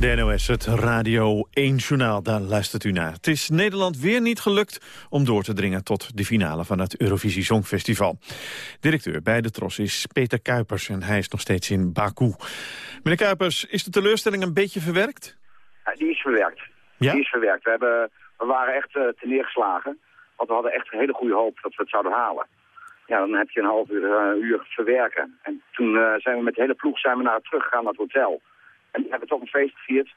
De NOS, het Radio 1 Journaal, daar luistert u naar. Het is Nederland weer niet gelukt om door te dringen tot de finale van het Eurovisie Songfestival. Directeur bij de Tros is Peter Kuipers en hij is nog steeds in Baku. Meneer Kuipers, is de teleurstelling een beetje verwerkt? Ja, die is verwerkt. Ja? Die is verwerkt. We, hebben, we waren echt uh, te neergeslagen, want we hadden echt een hele goede hoop dat we het zouden halen. Ja, dan heb je een half uur, uh, uur verwerken. En toen uh, zijn we met de hele ploeg zijn we naar teruggegaan naar het hotel. En hebben toch een feest gevierd.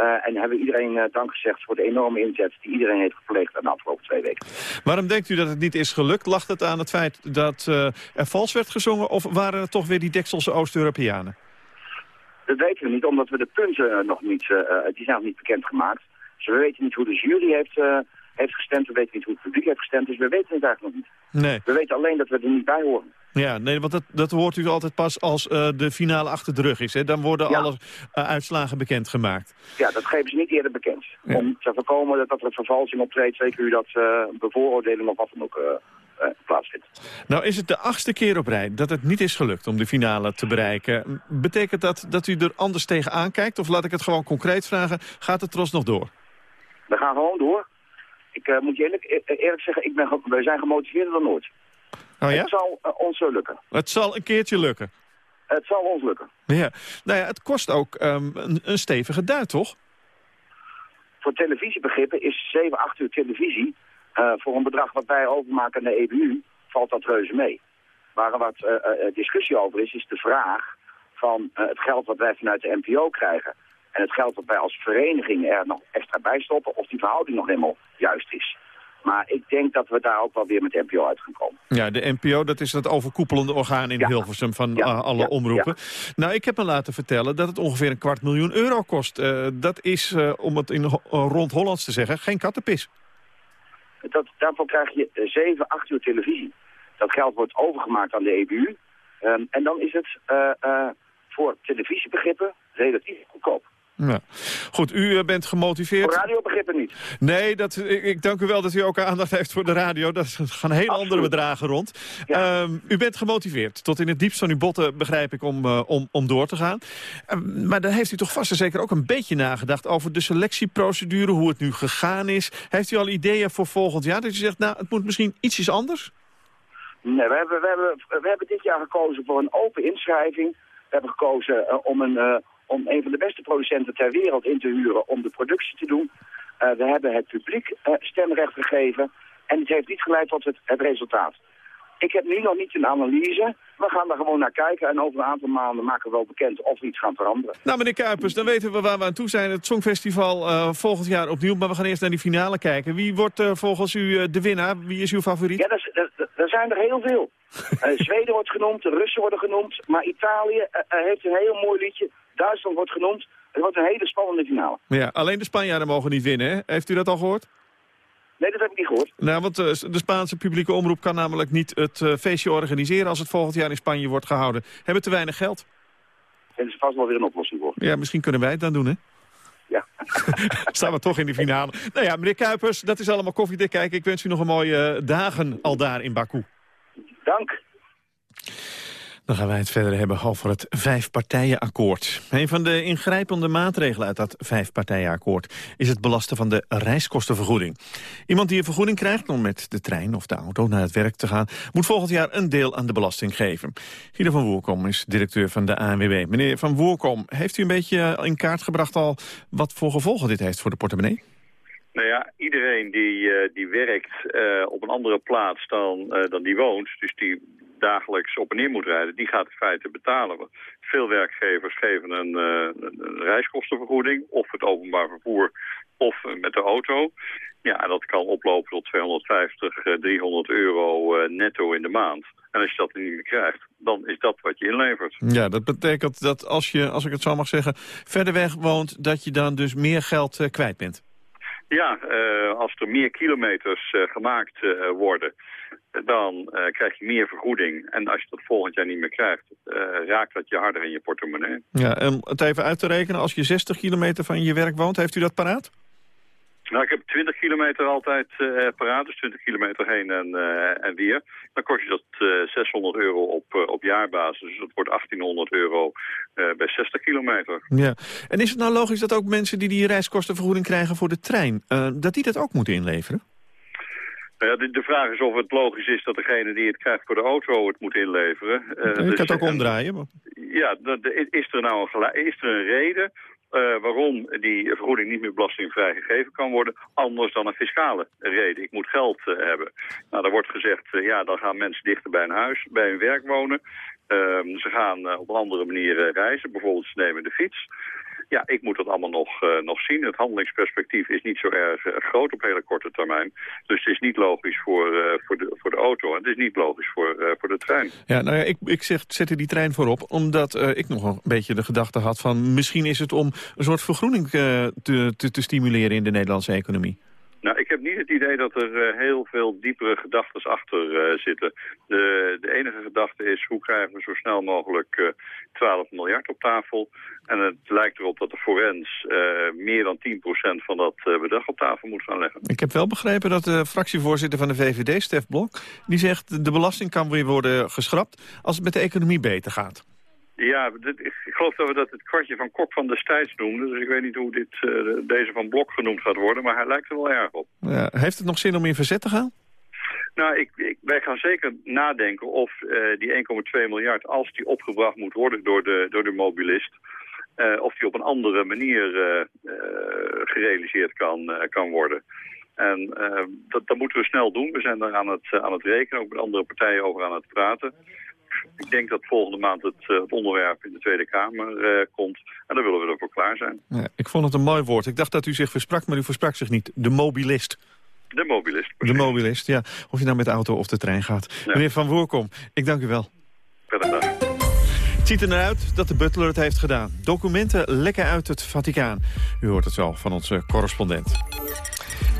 Uh, en hebben iedereen uh, dank gezegd voor de enorme inzet die iedereen heeft gepleegd de afgelopen twee weken. Waarom denkt u dat het niet is gelukt? Lag het aan het feit dat uh, er vals werd gezongen of waren het toch weer die Dekselse Oost-Europeanen? Dat weten we niet, omdat we de punten nog niet, die zijn nog niet bekendgemaakt. Dus we weten niet hoe de jury heeft, heeft gestemd, we weten niet hoe het publiek heeft gestemd, dus we weten het eigenlijk nog niet. Nee. We weten alleen dat we er niet bij horen. Ja, nee, want dat, dat hoort u altijd pas als uh, de finale achter de rug is. Hè? Dan worden ja. alle uh, uitslagen bekendgemaakt. Ja, dat geven ze niet eerder bekend. Ja. Om te voorkomen dat, dat er vervalsing optreedt, zeker u dat uh, bevooroordeling of wat dan ook plaatsvindt. Nou is het de achtste keer op rij dat het niet is gelukt om de finale te bereiken. Betekent dat dat u er anders tegenaan kijkt? Of laat ik het gewoon concreet vragen, gaat het tros nog door? We gaan gewoon door. Ik moet je eerlijk, eerlijk zeggen, ik ben, wij zijn gemotiveerder dan nooit. Oh ja? Het zal uh, ons lukken. Het zal een keertje lukken? Het zal ons lukken. Ja. Nou ja, het kost ook um, een, een, stevige duit, toch? Voor televisiebegrippen is 7, 8 uur televisie... Uh, voor een bedrag wat wij overmaken naar de EBU, valt dat reuze mee. Waar er wat uh, discussie over is, is de vraag van het geld wat wij vanuit de NPO krijgen... en het geld dat wij als vereniging er nog extra bij stoppen... of die verhouding nog helemaal juist is. Maar ik denk dat we daar ook wel weer met NPO uit gaan komen. Ja, de NPO, dat is dat overkoepelende orgaan in Hilversum van Ja, alle ja, omroepen. Nou, ik heb me laten vertellen dat het ongeveer een kwart miljoen euro kost. Eh, dat is, eh, om het in eh, rond Hollands te zeggen, geen kattenpis. Dat, daarvoor krijg je eh, 7, 8 uur televisie. Dat geld wordt overgemaakt aan de EBU. Ehm, en dan is het eh, eh, voor televisiebegrippen relatief goedkoop. Ja. Goed, u eh, bent gemotiveerd. Voor radiobegrippen niet. Nee, dat, ik, ik dank u wel dat u ook aandacht heeft voor de radio. Dat gaan hele andere bedragen rond. Ehm, u bent gemotiveerd. Tot in het diepst van uw botten begrijp ik om, eh, om, om door te gaan. Ehm, maar dan heeft u toch vast en zeker ook een beetje nagedacht... over de selectieprocedure, hoe het nu gegaan is. Heeft u al ideeën voor volgend jaar? Dat u zegt, nou, het moet misschien ietsjes anders? Nee, we hebben, we, hebben, we hebben dit jaar gekozen voor een open inschrijving. We hebben gekozen eh, om, een, om een van de beste producenten ter wereld in te huren om de productie te doen. Eh, we hebben het publiek eh, stemrecht gegeven en het heeft niet geleid tot het, het resultaat. Ik heb nu nog niet een analyse. We gaan daar gewoon naar kijken en over een aantal maanden maken we wel bekend of we iets gaan veranderen. Nou, meneer Kuipers, dan weten we waar we aan toe zijn. Het Songfestival eh, volgend jaar opnieuw. Maar we gaan eerst naar die finale kijken. Wie wordt volgens u de winnaar? Wie is uw favoriet? Ja, er zijn er heel veel. *laughs* Zweden wordt genoemd, de Russen worden genoemd, maar Italië heeft een heel mooi liedje. Duitsland wordt genoemd. Het wordt een hele spannende finale. Ja, alleen de Spanjaarden mogen niet winnen, hè? Heeft u dat al gehoord? Nee, dat heb ik niet gehoord. Nou, want eh, de Spaanse publieke omroep kan namelijk niet het eh, feestje organiseren... als het volgend jaar in Spanje wordt gehouden. Hebben te weinig geld. Vinden ze vast wel weer een oplossing voor. Ja, misschien kunnen wij het dan doen, hè? Ja. *laughs* Staan we toch in de finale. Nou ja, meneer Kuipers, dat is allemaal koffiedik kijken. Ik wens u nog een mooie eh, dagen al daar in Baku. Dank. Dan gaan wij het verder hebben over het vijfpartijenakkoord. Een van de ingrijpende maatregelen uit dat vijfpartijenakkoord... is het belasten van de reiskostenvergoeding. Iemand die een vergoeding krijgt om met de trein of de auto naar het werk te gaan... moet volgend jaar een deel aan de belasting geven. Guido van Woerkom is directeur van de ANWB. Meneer van Woerkom, heeft u een beetje in kaart gebracht al... wat voor gevolgen dit heeft voor de portemonnee? Nou ja, iedereen die, eh, die werkt eh, op een andere plaats dan, eh, dan die woont, dus die dagelijks op en neer moet rijden, die gaat in feite betalen. Veel werkgevers geven een, eh, een- reiskostenvergoeding, of het openbaar vervoer, of eh, met de auto. Ja, dat kan oplopen tot 250, eh, 300 euro eh, netto in de maand. En als je dat niet meer krijgt, dan is dat wat je inlevert. Ja, dat betekent dat als je, als ik het zo mag zeggen... verder weg woont, dat je dan dus meer geld kwijt bent. Ja, als er meer kilometers gemaakt worden, dan eh, krijg je meer vergoeding. En als je dat volgend jaar niet meer krijgt, eh, raakt dat je harder in je portemonnee. Ja, om het even uit te rekenen, als je 60 kilometer van je werk woont, heeft u dat paraat? Nou, ik heb 20 kilometer altijd eh paraat, dus 20 kilometer heen en, en weer. Dan kost je dat eh, 600 euro op, op jaarbasis, dus dat wordt 1800 euro bij 60 kilometer. Ja. En is het nou logisch dat ook mensen die die reiskostenvergoeding krijgen voor de trein... dat die dat ook moeten inleveren? Nou ja, de, de vraag is of het logisch is dat degene die het krijgt voor de auto het moet inleveren. Eh, je dus- kan het ook en- omdraaien. maar- Ja, is er nou een, is er een reden eh, waarom die vergoeding niet meer belastingvrij gegeven kan worden, anders dan een fiscale reden. Ik moet geld eh, hebben. Nou, daar wordt gezegd, eh, ja, dan gaan mensen dichter bij hun huis, bij hun werk wonen. Ehm, ze gaan eh, op een andere manier eh, reizen, bijvoorbeeld ze nemen de fiets. Ja, ik moet dat allemaal nog, eh, nog zien. Het handelingsperspectief is niet zo erg eh, groot op hele korte termijn. Dus het is niet logisch voor, eh, voor, de, voor de auto en het is niet logisch voor, voor de trein. Ja, nou ja, ik, ik zeg, zet er die trein voorop, omdat ik nog een beetje de gedachte had van... misschien is het om een soort vergroening te, te stimuleren in de Nederlandse economie. Nou, ik heb niet het idee dat er eh, heel veel diepere gedachten achter eh, zitten. De, de enige gedachte is hoe krijgen we zo snel mogelijk eh 12 miljard op tafel. En het lijkt erop dat de forens eh, meer dan 10% van dat eh, bedrag op tafel moet gaan leggen. Ik heb wel begrepen dat de fractievoorzitter van de VVD, Stef Blok... die zegt de belasting kan weer worden geschrapt als het met de economie beter gaat. Ja, dit, ik geloof dat we dat het kwartje van Kok van destijds noemden. Dus ik weet niet hoe dit, eh, deze van Blok genoemd gaat worden, maar hij lijkt er wel erg op. Ja, heeft het nog zin om in verzet te gaan? Nou, ik, ik, wij gaan zeker nadenken of eh, die 1,2 miljard, als die opgebracht moet worden door de, door de mobilist, eh, of die op een andere manier gerealiseerd kan, kan worden. En dat, dat moeten we snel doen. We zijn daar aan het, aan het rekenen, ook met andere partijen over aan het praten. Ik denk dat volgende maand het, eh, het onderwerp in de Tweede Kamer eh, komt. En daar willen we ervoor klaar zijn. Ja, ik vond het een mooi woord. Ik dacht dat u zich versprak, maar u versprak zich niet. De mobilist. De mobilist. De mobilist, ja. Of je nou met de auto of de trein gaat. Meneer Van Voorkom, ik dank u wel. Verder dag. Het ziet er naar uit dat de butler het heeft gedaan. Documenten lekken uit het Vaticaan. U hoort het wel van onze correspondent.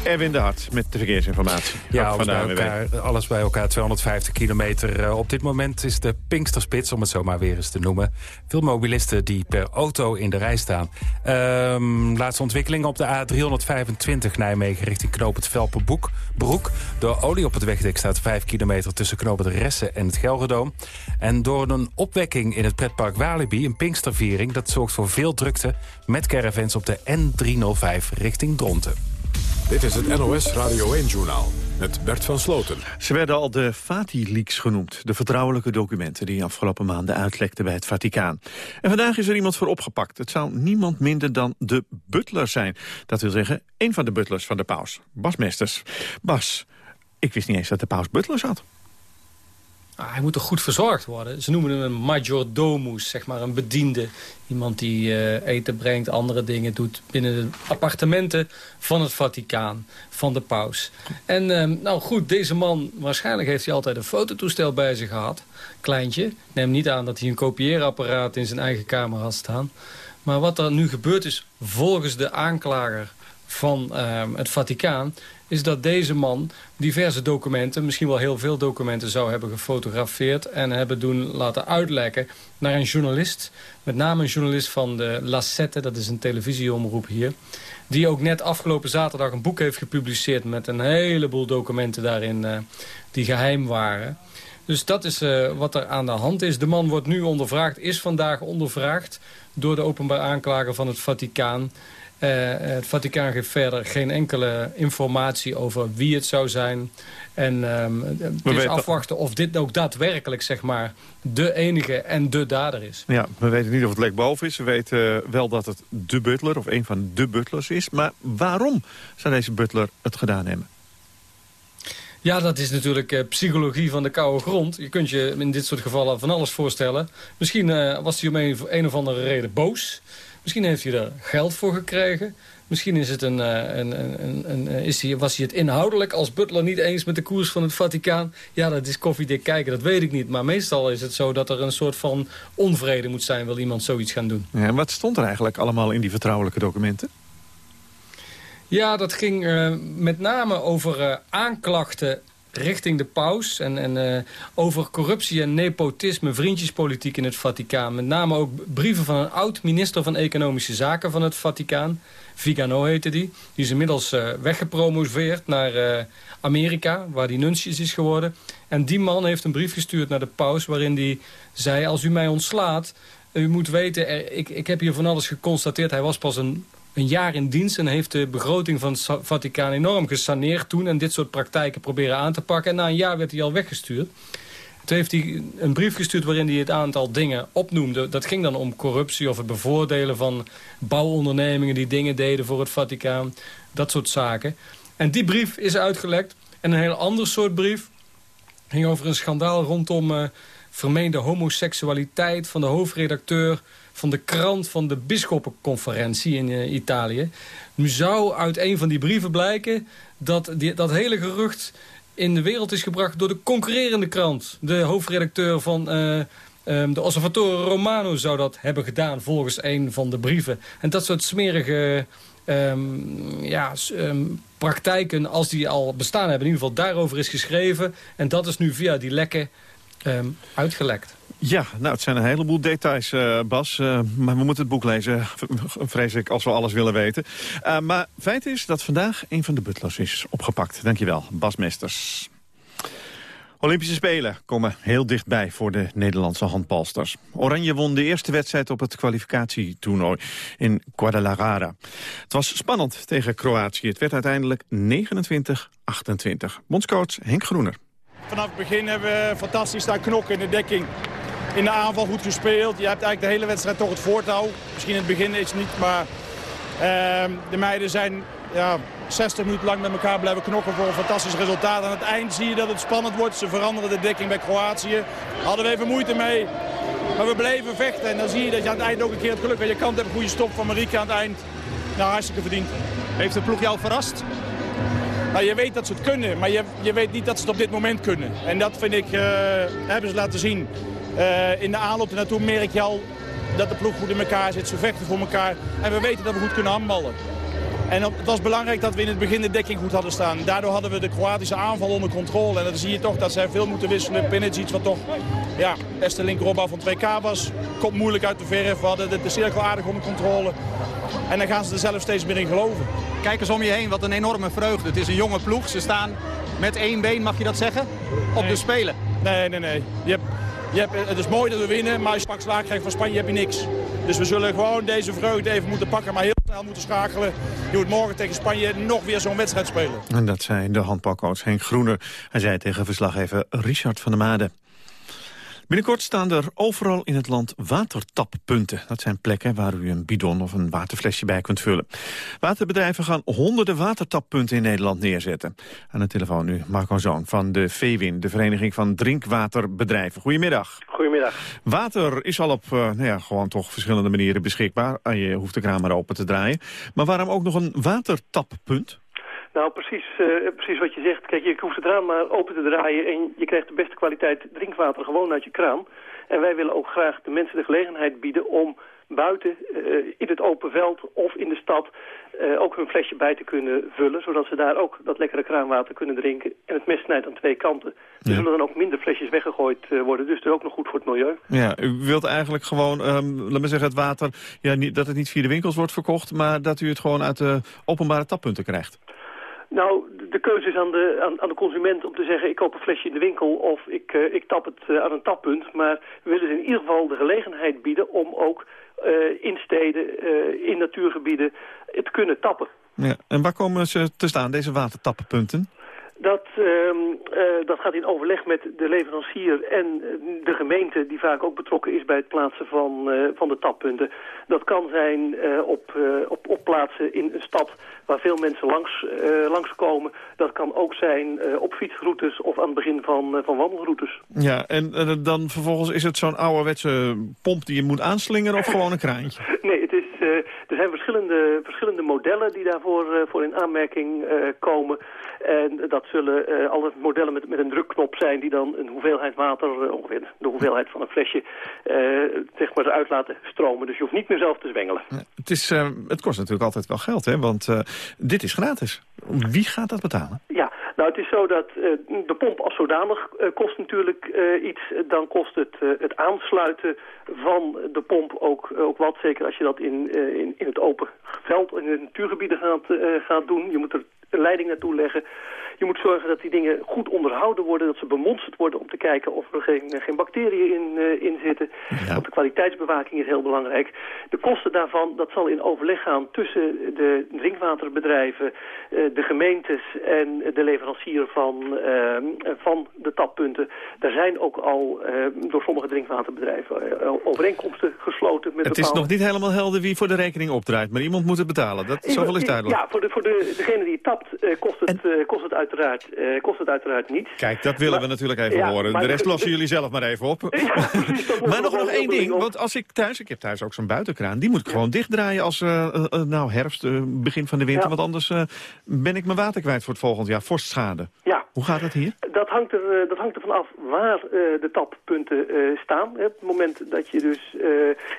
Erwin de Hart met de verkeersinformatie. Ja, alles bij, elkaar, alles bij elkaar 250 kilometer. Eh, op dit moment is de Pinksterspits, om het zo maar weer eens te noemen. Veel mobilisten die per auto in de rij staan. Um, laatste ontwikkeling op de A325 Nijmegen richting Knoop het Velpenbroek. Broek. Door olie op het wegdek staat 5 kilometer tussen Knoop het Ressen en het Gelredoom. En door een opwekking in het pretpark Walibi, een Pinksterviering... dat zorgt voor veel drukte met caravans op de N305 richting Dronten. Dit is het NOS Radio 1-journaal met Bert van Sloten. Ze werden al de Fati-leaks genoemd. De vertrouwelijke documenten die afgelopen maanden uitlekten bij het Vaticaan. En vandaag is er iemand voor opgepakt. Het zou niemand minder dan de butler zijn. Dat wil zeggen, één van de butlers van de paus. Bas Mesters. Bas, ik wist niet eens dat de paus butlers had. Ah, hij moet er goed verzorgd worden. Ze noemen hem een majordomus, zeg maar een bediende. Iemand die uh, eten brengt, andere dingen doet binnen de appartementen van het Vaticaan, van de paus. En uh, nou goed, deze man, waarschijnlijk heeft hij altijd een fototoestel bij zich gehad. Kleintje. Neem niet aan dat hij een kopieerapparaat in zijn eigen kamer had staan. Maar wat er nu gebeurd is, volgens de aanklager van uh, het Vaticaan is dat deze man diverse documenten, misschien wel heel veel documenten... zou hebben gefotografeerd en hebben doen laten uitlekken naar een journalist. Met name een journalist van de La Sette, dat is een televisieomroep hier. Die ook net afgelopen zaterdag een boek heeft gepubliceerd... met een heleboel documenten daarin uh, die geheim waren... Dus dat is uh, wat er aan de hand is. De man wordt nu ondervraagd, is vandaag ondervraagd... door de openbaar aanklager van het Vaticaan. Uh, het Vaticaan geeft verder geen enkele informatie over wie het zou zijn. En um, het is afwachten of dit ook daadwerkelijk zeg maar, de enige en de dader is. Ja, we weten niet of het lek boven is. We weten uh, wel dat het de butler of een van de butlers is. Maar waarom zou deze butler het gedaan hebben? Ja, dat is natuurlijk uh, psychologie van de koude grond. Je kunt je in dit soort gevallen van alles voorstellen. Misschien was hij om een, een of andere reden boos. Misschien heeft hij er geld voor gekregen. Misschien is het een, een, een, een, is hij, was hij het inhoudelijk als Butler niet eens met de koers van het Vaticaan. Ja, dat is koffiedik kijken, dat weet ik niet. Maar meestal is het zo dat er een soort van onvrede moet zijn... wil iemand zoiets gaan doen. Ja, en wat stond er eigenlijk allemaal in die vertrouwelijke documenten? Ja, dat ging uh, met name over uh, aanklachten richting de paus. En, en uh, over corruptie en nepotisme, vriendjespolitiek in het Vaticaan. Met name ook brieven van een oud-minister van Economische Zaken van het Vaticaan. Vigano heette die. Die is inmiddels uh, weggepromoveerd naar uh, Amerika, waar die nuncius is geworden. En die man heeft een brief gestuurd naar de paus... waarin hij zei, als u mij ontslaat... U moet weten, ik, ik heb hier van alles geconstateerd. Hij was pas een een jaar in dienst en heeft de begroting van het Vaticaan enorm gesaneerd toen... en dit soort praktijken proberen aan te pakken. En na een jaar werd hij al weggestuurd. Toen heeft hij een brief gestuurd waarin hij het aantal dingen opnoemde. Dat ging dan om corruptie of het bevoordelen van bouwondernemingen... die dingen deden voor het Vaticaan, dat soort zaken. En die brief is uitgelekt. En een heel ander soort brief ging over een schandaal rondom... Uh, vermeende homoseksualiteit van de hoofdredacteur van de krant van de bisschoppenconferentie in uh, Italië. Nu zou uit een van die brieven blijken dat die, dat hele gerucht in de wereld is gebracht door de concurrerende krant. De hoofdredacteur van uh, um, de Osservatore Romano zou dat hebben gedaan volgens een van de brieven. En dat soort smerige um, ja, um, praktijken, als die al bestaan hebben, in ieder geval daarover is geschreven. En dat is nu via die lekken uitgelekt. Ja, nou, het zijn een heleboel details, uh, Bas. Uh, maar we moeten het boek lezen, vrees ik, als we alles willen weten. Uh, maar feit is dat vandaag een van de butlers is opgepakt. Dankjewel, Bas Mesters. Olympische Spelen komen heel dichtbij voor de Nederlandse handbalsters. Oranje won de eerste wedstrijd op het kwalificatietoernooi in Guadalajara. Het was spannend tegen Kroatië. Het werd uiteindelijk 29-28. Bondscoach Henk Groener. Vanaf het begin hebben we fantastisch staan knokken in de dekking in de aanval goed gespeeld. Je hebt eigenlijk de hele wedstrijd toch het voortouw. Misschien in het begin iets niet, maar uh, de meiden zijn ja, 60 minuten lang met elkaar blijven knokken voor een fantastisch resultaat. Aan het eind zie je dat het spannend wordt. Ze veranderen de dekking bij Kroatië. Hadden we even moeite mee. Maar we bleven vechten. En dan zie je dat je aan het eind ook een keer het geluk aan je kant hebt. Goede stop van Marieke aan het eind. Nou, hartstikke verdiend. Heeft de ploeg jou verrast? Nou, je weet dat ze het kunnen, maar je, je weet niet dat ze het op dit moment kunnen. En dat vind ik, hebben ze laten zien. in de aanloop ernaartoe merk je al dat de ploeg goed in elkaar zit. Ze vechten voor elkaar. En we weten dat we goed kunnen handballen. En het was belangrijk dat we in het begin de dekking goed hadden staan. Daardoor hadden we de Kroatische aanval onder controle. En dan zie je toch dat zij veel moeten wisselen. Pinic, wat toch ja, beste linkeropbouw van 2K was. Komt moeilijk uit de verf. We hadden de, de cirkel aardig onder controle. En dan gaan ze er zelf steeds meer in geloven. Kijk eens om je heen, wat een enorme vreugde. Het is een jonge ploeg. Ze staan met één been, mag je dat zeggen, op de Spelen. Nee, nee, nee. Je hebt, je hebt, het is mooi dat we winnen, maar als je pak slaag krijgt van Spanje heb je niks. Dus we zullen gewoon deze vreugde even moeten pakken, maar heel snel moeten schakelen. Je moet morgen tegen Spanje nog weer zo'n wedstrijd spelen. En dat zei de handbalcoach Henk Groener. Hij zei tegen verslaggever Richard van der Made. Binnenkort staan er overal in het land watertappunten. Dat zijn plekken waar u een bidon of een waterflesje bij kunt vullen. Waterbedrijven gaan honderden watertappunten in Nederland neerzetten. Aan de telefoon nu Marco Zoon van de VWIN, de Vereniging van Drinkwaterbedrijven. Goedemiddag. Goedemiddag. Water is al op uh, nou ja, gewoon toch verschillende manieren beschikbaar. Je hoeft de kraan maar open te draaien. Maar waarom ook nog een watertappunt? Nou, precies, uh, precies wat je zegt. Kijk, je hoeft het raam maar open te draaien... en je krijgt de beste kwaliteit drinkwater gewoon uit je kraan. En wij willen ook graag de mensen de gelegenheid bieden om buiten, uh, in het open veld of in de stad... Uh, ook hun flesje bij te kunnen vullen... zodat ze daar ook dat lekkere kraanwater kunnen drinken. En het mes snijdt aan twee kanten. Er zullen dan ook minder flesjes weggegooid uh, worden. Dus dat is ook nog goed voor het milieu. Ja, u wilt eigenlijk gewoon, um, laat me zeggen, het water... Ja, niet, dat het niet via de winkels wordt verkocht... maar dat u het gewoon uit de openbare tappunten krijgt. Nou, de keuze is aan de, aan, aan, de consument om te zeggen... ik koop een flesje in de winkel of ik, uh, ik tap het uh, aan een tappunt. Maar we willen ze in ieder geval de gelegenheid bieden... om ook uh, in steden, in natuurgebieden, het kunnen tappen. Ja. En waar komen ze te staan, deze watertappenpunten? Dat, uh, uh, dat gaat in overleg met de leverancier en de gemeente... die vaak ook betrokken is bij het plaatsen van, uh, van de tappunten. Dat kan zijn op, op, op plaatsen in een stad waar veel mensen langs, langskomen. Dat kan ook zijn op fietsroutes of aan het begin van, van wandelroutes. Ja, en dan vervolgens is het zo'n ouderwetse pomp die je moet aanslingeren of gewoon een kraantje? *laughs* Nee, er zijn verschillende, verschillende modellen die daarvoor voor in aanmerking komen... En dat zullen alle modellen met, met een drukknop zijn die dan een hoeveelheid water, ongeveer de hoeveelheid van een flesje, zeg maar eruit laten stromen. Dus je hoeft niet meer zelf te zwengelen. Het, is, het kost natuurlijk altijd wel geld, hè? want dit is gratis. Wie gaat dat betalen? Ja, nou het is zo dat de pomp als zodanig kost natuurlijk iets. Dan kost het, het aansluiten van de pomp ook, ook wat. Zeker als je dat in, in, in het open veld, in de natuurgebieden gaat, gaat doen. Je moet er een leiding naartoe leggen. Je moet zorgen dat die dingen goed onderhouden worden, dat ze bemonsterd worden om te kijken of er geen, geen bacteriën in, uh, in zitten. Ja. Want de kwaliteitsbewaking is heel belangrijk. De kosten daarvan, dat zal in overleg gaan tussen de drinkwaterbedrijven, uh, de gemeentes en de leverancier van, uh, van de tappunten. Daar zijn ook al door sommige drinkwaterbedrijven overeenkomsten gesloten. Met het is nog niet helemaal helder wie voor de rekening opdraait, maar iemand moet het betalen. Dat, zoveel is duidelijk. Ja, voor, de, voor de, degene die tapt kost, het, en... kost het uit uiteraard, uh, kost het uiteraard niet. Kijk, dat willen we natuurlijk even ja, horen. De rest lossen jullie zelf maar even op. *laughs* Ja, *laughs* maar nog, nog één ding, want als ik thuis, ik heb thuis ook zo'n buitenkraan... die moet ik gewoon dichtdraaien als uh, uh, nou, herfst, begin van de winter. Want anders ben ik mijn water kwijt voor het volgend jaar. Vorstschade. Ja. Hoe gaat dat hier? Dat hangt er, dat hangt er vanaf waar de tappunten staan. Op het moment dat je dus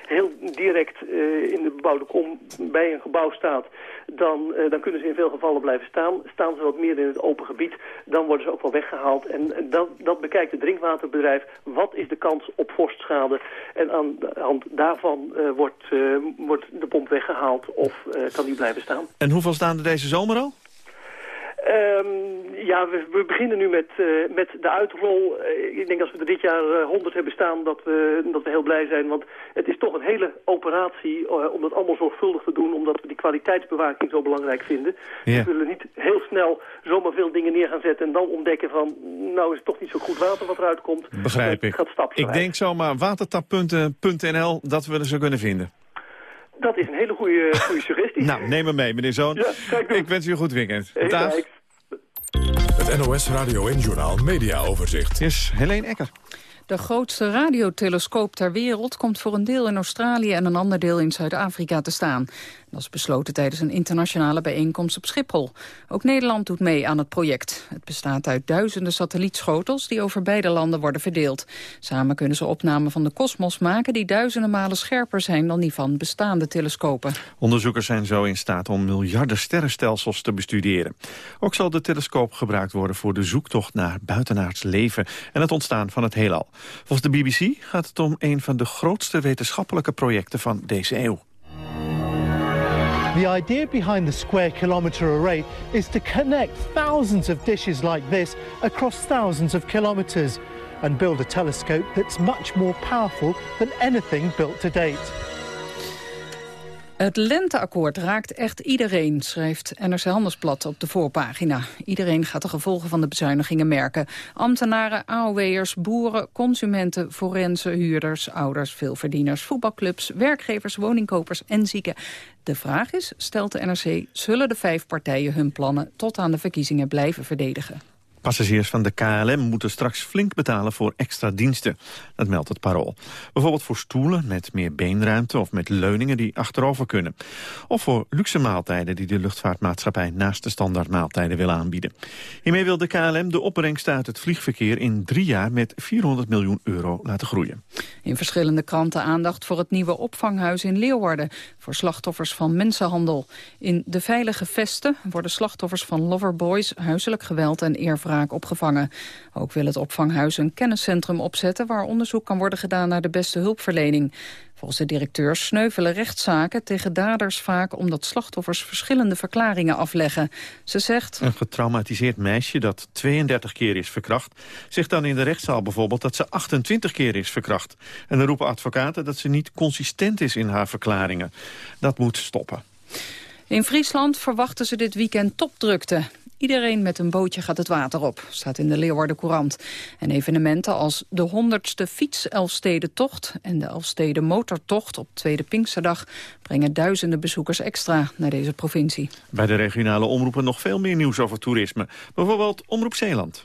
heel direct in de bebouwde kom bij een gebouw staat... Dan, dan kunnen ze in veel gevallen blijven staan. Staan ze wat meer in het open gebied, dan worden ze ook wel weggehaald. En dat, dat bekijkt het drinkwaterbedrijf. Wat is de kans op vorstschade? En aan de hand daarvan uh, wordt, uh, wordt de pomp weggehaald of uh, kan die blijven staan. En hoeveel staan er deze zomer al? Um, ja, we, we, beginnen nu met, uh, met de uitrol. Uh, ik denk als we er dit jaar uh, eh, 100 hebben staan, dat we, dat we heel blij zijn. Want het is toch een hele operatie om dat allemaal zorgvuldig te doen. Omdat we die kwaliteitsbewaking zo belangrijk vinden. Ja. We willen niet heel snel zomaar veel dingen neer gaan zetten. En dan ontdekken van, nou is het toch niet zo goed water wat eruit komt. Begrijp ik. Gaat ik denk zomaar watertap.nl dat we er zo kunnen vinden. Dat is een hele goede, goede suggestie. *laughs* nou, neem hem mee, meneer Zoon. Ja, ik wens u een goed weekend. Dag. Het NOS Radio en Journaal Media Overzicht. Is Helene Ecker. De grootste radiotelescoop ter wereld komt voor een deel in Australië en een ander deel in Zuid-Afrika te staan. Dat is besloten tijdens een internationale bijeenkomst op Schiphol. Ook Nederland doet mee aan het project. Het bestaat uit duizenden satellietschotels die over beide landen worden verdeeld. Samen kunnen ze opnamen van de kosmos maken die duizenden malen scherper zijn dan die van bestaande telescopen. Onderzoekers zijn zo in staat om miljarden sterrenstelsels te bestuderen. Ook zal de telescoop gebruikt worden voor de zoektocht naar buitenaards leven en het ontstaan van het heelal. Volgens de BBC gaat het om een van de grootste wetenschappelijke projecten van deze eeuw. The idea behind the Square Kilometre Array is to connect thousands of dishes like this across thousands of kilometres and build a telescope that's much more powerful than anything built to date. Het lenteakkoord raakt echt iedereen, schrijft NRC Handelsblad op de voorpagina. Iedereen gaat de gevolgen van de bezuinigingen merken. Ambtenaren, AOW'ers, boeren, consumenten, forensen, huurders, ouders, veelverdieners, voetbalclubs, werkgevers, woningkopers en zieken. De vraag is, stelt de NRC, zullen de vijf partijen hun plannen tot aan de verkiezingen blijven verdedigen? Passagiers van de KLM moeten straks flink betalen voor extra diensten. Dat meldt het parool. Bijvoorbeeld voor stoelen met meer beenruimte of met leuningen die achterover kunnen. Of voor luxe maaltijden die de luchtvaartmaatschappij naast de standaard maaltijden wil aanbieden. Hiermee wil de KLM de opbrengst uit het vliegverkeer in drie jaar met 400 miljoen euro laten groeien. In verschillende kranten aandacht voor het nieuwe opvanghuis in Leeuwarden. Voor slachtoffers van mensenhandel. In de veilige vesten worden slachtoffers van loverboys, huiselijk geweld en eervraag opgevangen. Ook wil het opvanghuis een kenniscentrum opzetten... waar onderzoek kan worden gedaan naar de beste hulpverlening. Volgens de directeur sneuvelen rechtszaken tegen daders vaak... omdat slachtoffers verschillende verklaringen afleggen. Ze zegt... Een getraumatiseerd meisje dat 32 keer is verkracht... zegt dan in de rechtszaal bijvoorbeeld dat ze 28 keer is verkracht. En dan roepen advocaten dat ze niet consistent is in haar verklaringen. Dat moet stoppen. In Friesland verwachten ze dit weekend topdrukte. Iedereen met een bootje gaat het water op, staat in de Leeuwarden Courant. En evenementen als de 100ste fiets Elfstedentocht en de Elfsteden Motortocht op Tweede Pinksterdag brengen duizenden bezoekers extra naar deze provincie. Bij de regionale omroepen nog veel meer nieuws over toerisme. Bijvoorbeeld Omroep Zeeland.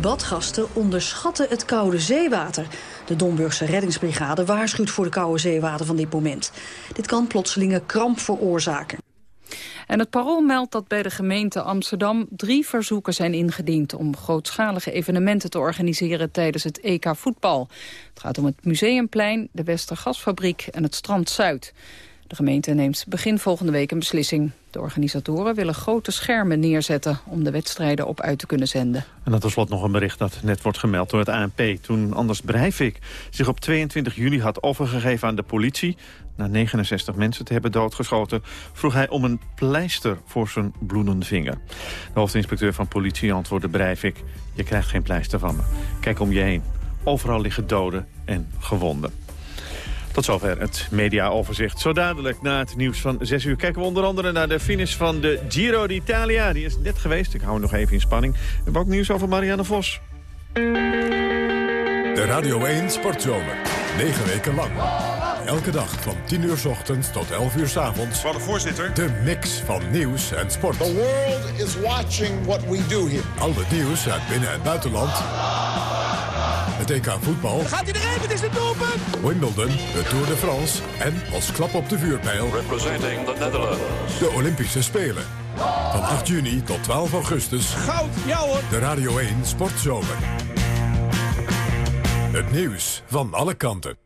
Badgasten onderschatten het koude zeewater. De Domburgse reddingsbrigade waarschuwt voor de koude zeewater van dit moment. Dit kan plotselinge kramp veroorzaken. En het parool meldt dat bij de gemeente Amsterdam drie verzoeken zijn ingediend om grootschalige evenementen te organiseren tijdens het EK voetbal. Het gaat om het Museumplein, de Westergasfabriek en het Strand Zuid. De gemeente neemt begin volgende week een beslissing. De organisatoren willen grote schermen neerzetten om de wedstrijden op uit te kunnen zenden. En dan slot nog een bericht dat net wordt gemeld door het ANP. Toen Anders Breivik zich op 22 juli had overgegeven aan de politie... na 69 mensen te hebben doodgeschoten... vroeg hij om een pleister voor zijn bloedende vinger. De hoofdinspecteur van politie antwoordde Breivik... je krijgt geen pleister van me. Kijk om je heen. Overal liggen doden en gewonden. Tot zover het mediaoverzicht. Zo dadelijk na het nieuws van 6 uur kijken we onder andere naar de finish van de Giro d'Italia. Die is net geweest. Ik hou nog even in spanning. We hebben ook nieuws over Marianne Vos. De Radio 1 Sportzomer. 9 weken lang. Elke dag van 10 uur s ochtends tot 11 uur s avonds. Van de voorzitter. De mix van nieuws en sport. The world is watching what we do here. Al het nieuws uit binnen- en buitenland. Het EK voetbal. Gaat hij erin? Het is een doelpunt! Wimbledon, de Tour de France en als klap op de vuurpijl... Representing the Netherlands. De Olympische Spelen. Van 8 juni tot 12 augustus. Goud, ja hoor! De Radio 1 Sportzomer. Het nieuws van alle kanten.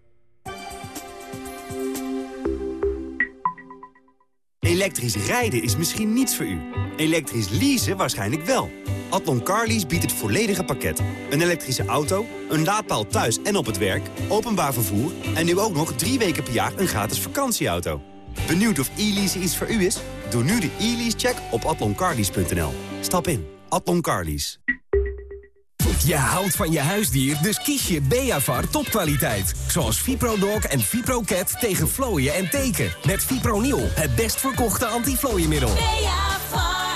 Elektrisch rijden is misschien niets voor u. Elektrisch leasen waarschijnlijk wel. Adlon Carlease biedt het volledige pakket. Een elektrische auto, een laadpaal thuis en op het werk, openbaar vervoer... en nu ook nog drie weken per jaar een gratis vakantieauto. Benieuwd of e-lease iets voor u is? Doe nu de e-lease-check op atloncarlease.nl. Stap in. Adlon Carlease. Je houdt van je huisdier, dus kies je Beavar topkwaliteit. Zoals ViproDog en ViproCat tegen vlooien en teken. Met Fipronil, het best verkochte antiflooienmiddel. Beavar.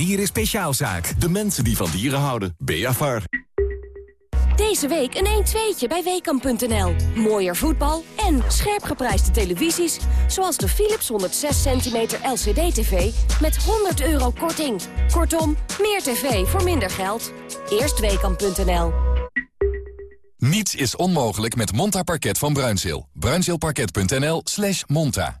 Dieren Speciaalzaak. De mensen die van dieren houden. Beavar. Deze week een 1-2'tje bij Weekamp.nl. Mooier voetbal en scherp geprijsde televisies... zoals de Philips 106 cm LCD-TV met 100 euro korting. Kortom, meer tv voor minder geld. Eerst Weekamp.nl. Niets is onmogelijk met Monta Parket van Bruinzeel. Bruinzeelparket.nl slash monta.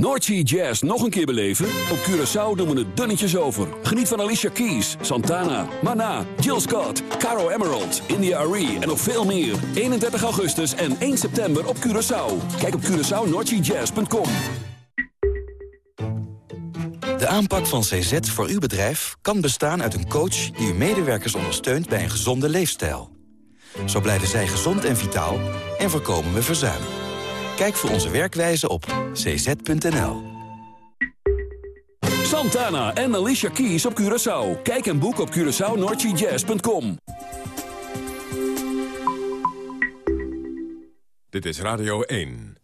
Noordsea Jazz nog een keer beleven? Op Curaçao doen we het dunnetjes over. Geniet van Alicia Keys, Santana, Mana, Jill Scott, Caro Emerald, India Arie en nog veel meer. 31 augustus en 1 september op Curaçao. Kijk op CuraçaoNoordseaJazz.com. De aanpak van CZ voor uw bedrijf kan bestaan uit een coach... die uw medewerkers ondersteunt bij een gezonde leefstijl. Zo blijven zij gezond en vitaal en voorkomen we verzuim. Kijk voor onze werkwijze op cz.nl. Santana en Alicia Keys op Curaçao. Kijk en boek op CuraçaoNoordseaJazz.com. Dit is Radio 1.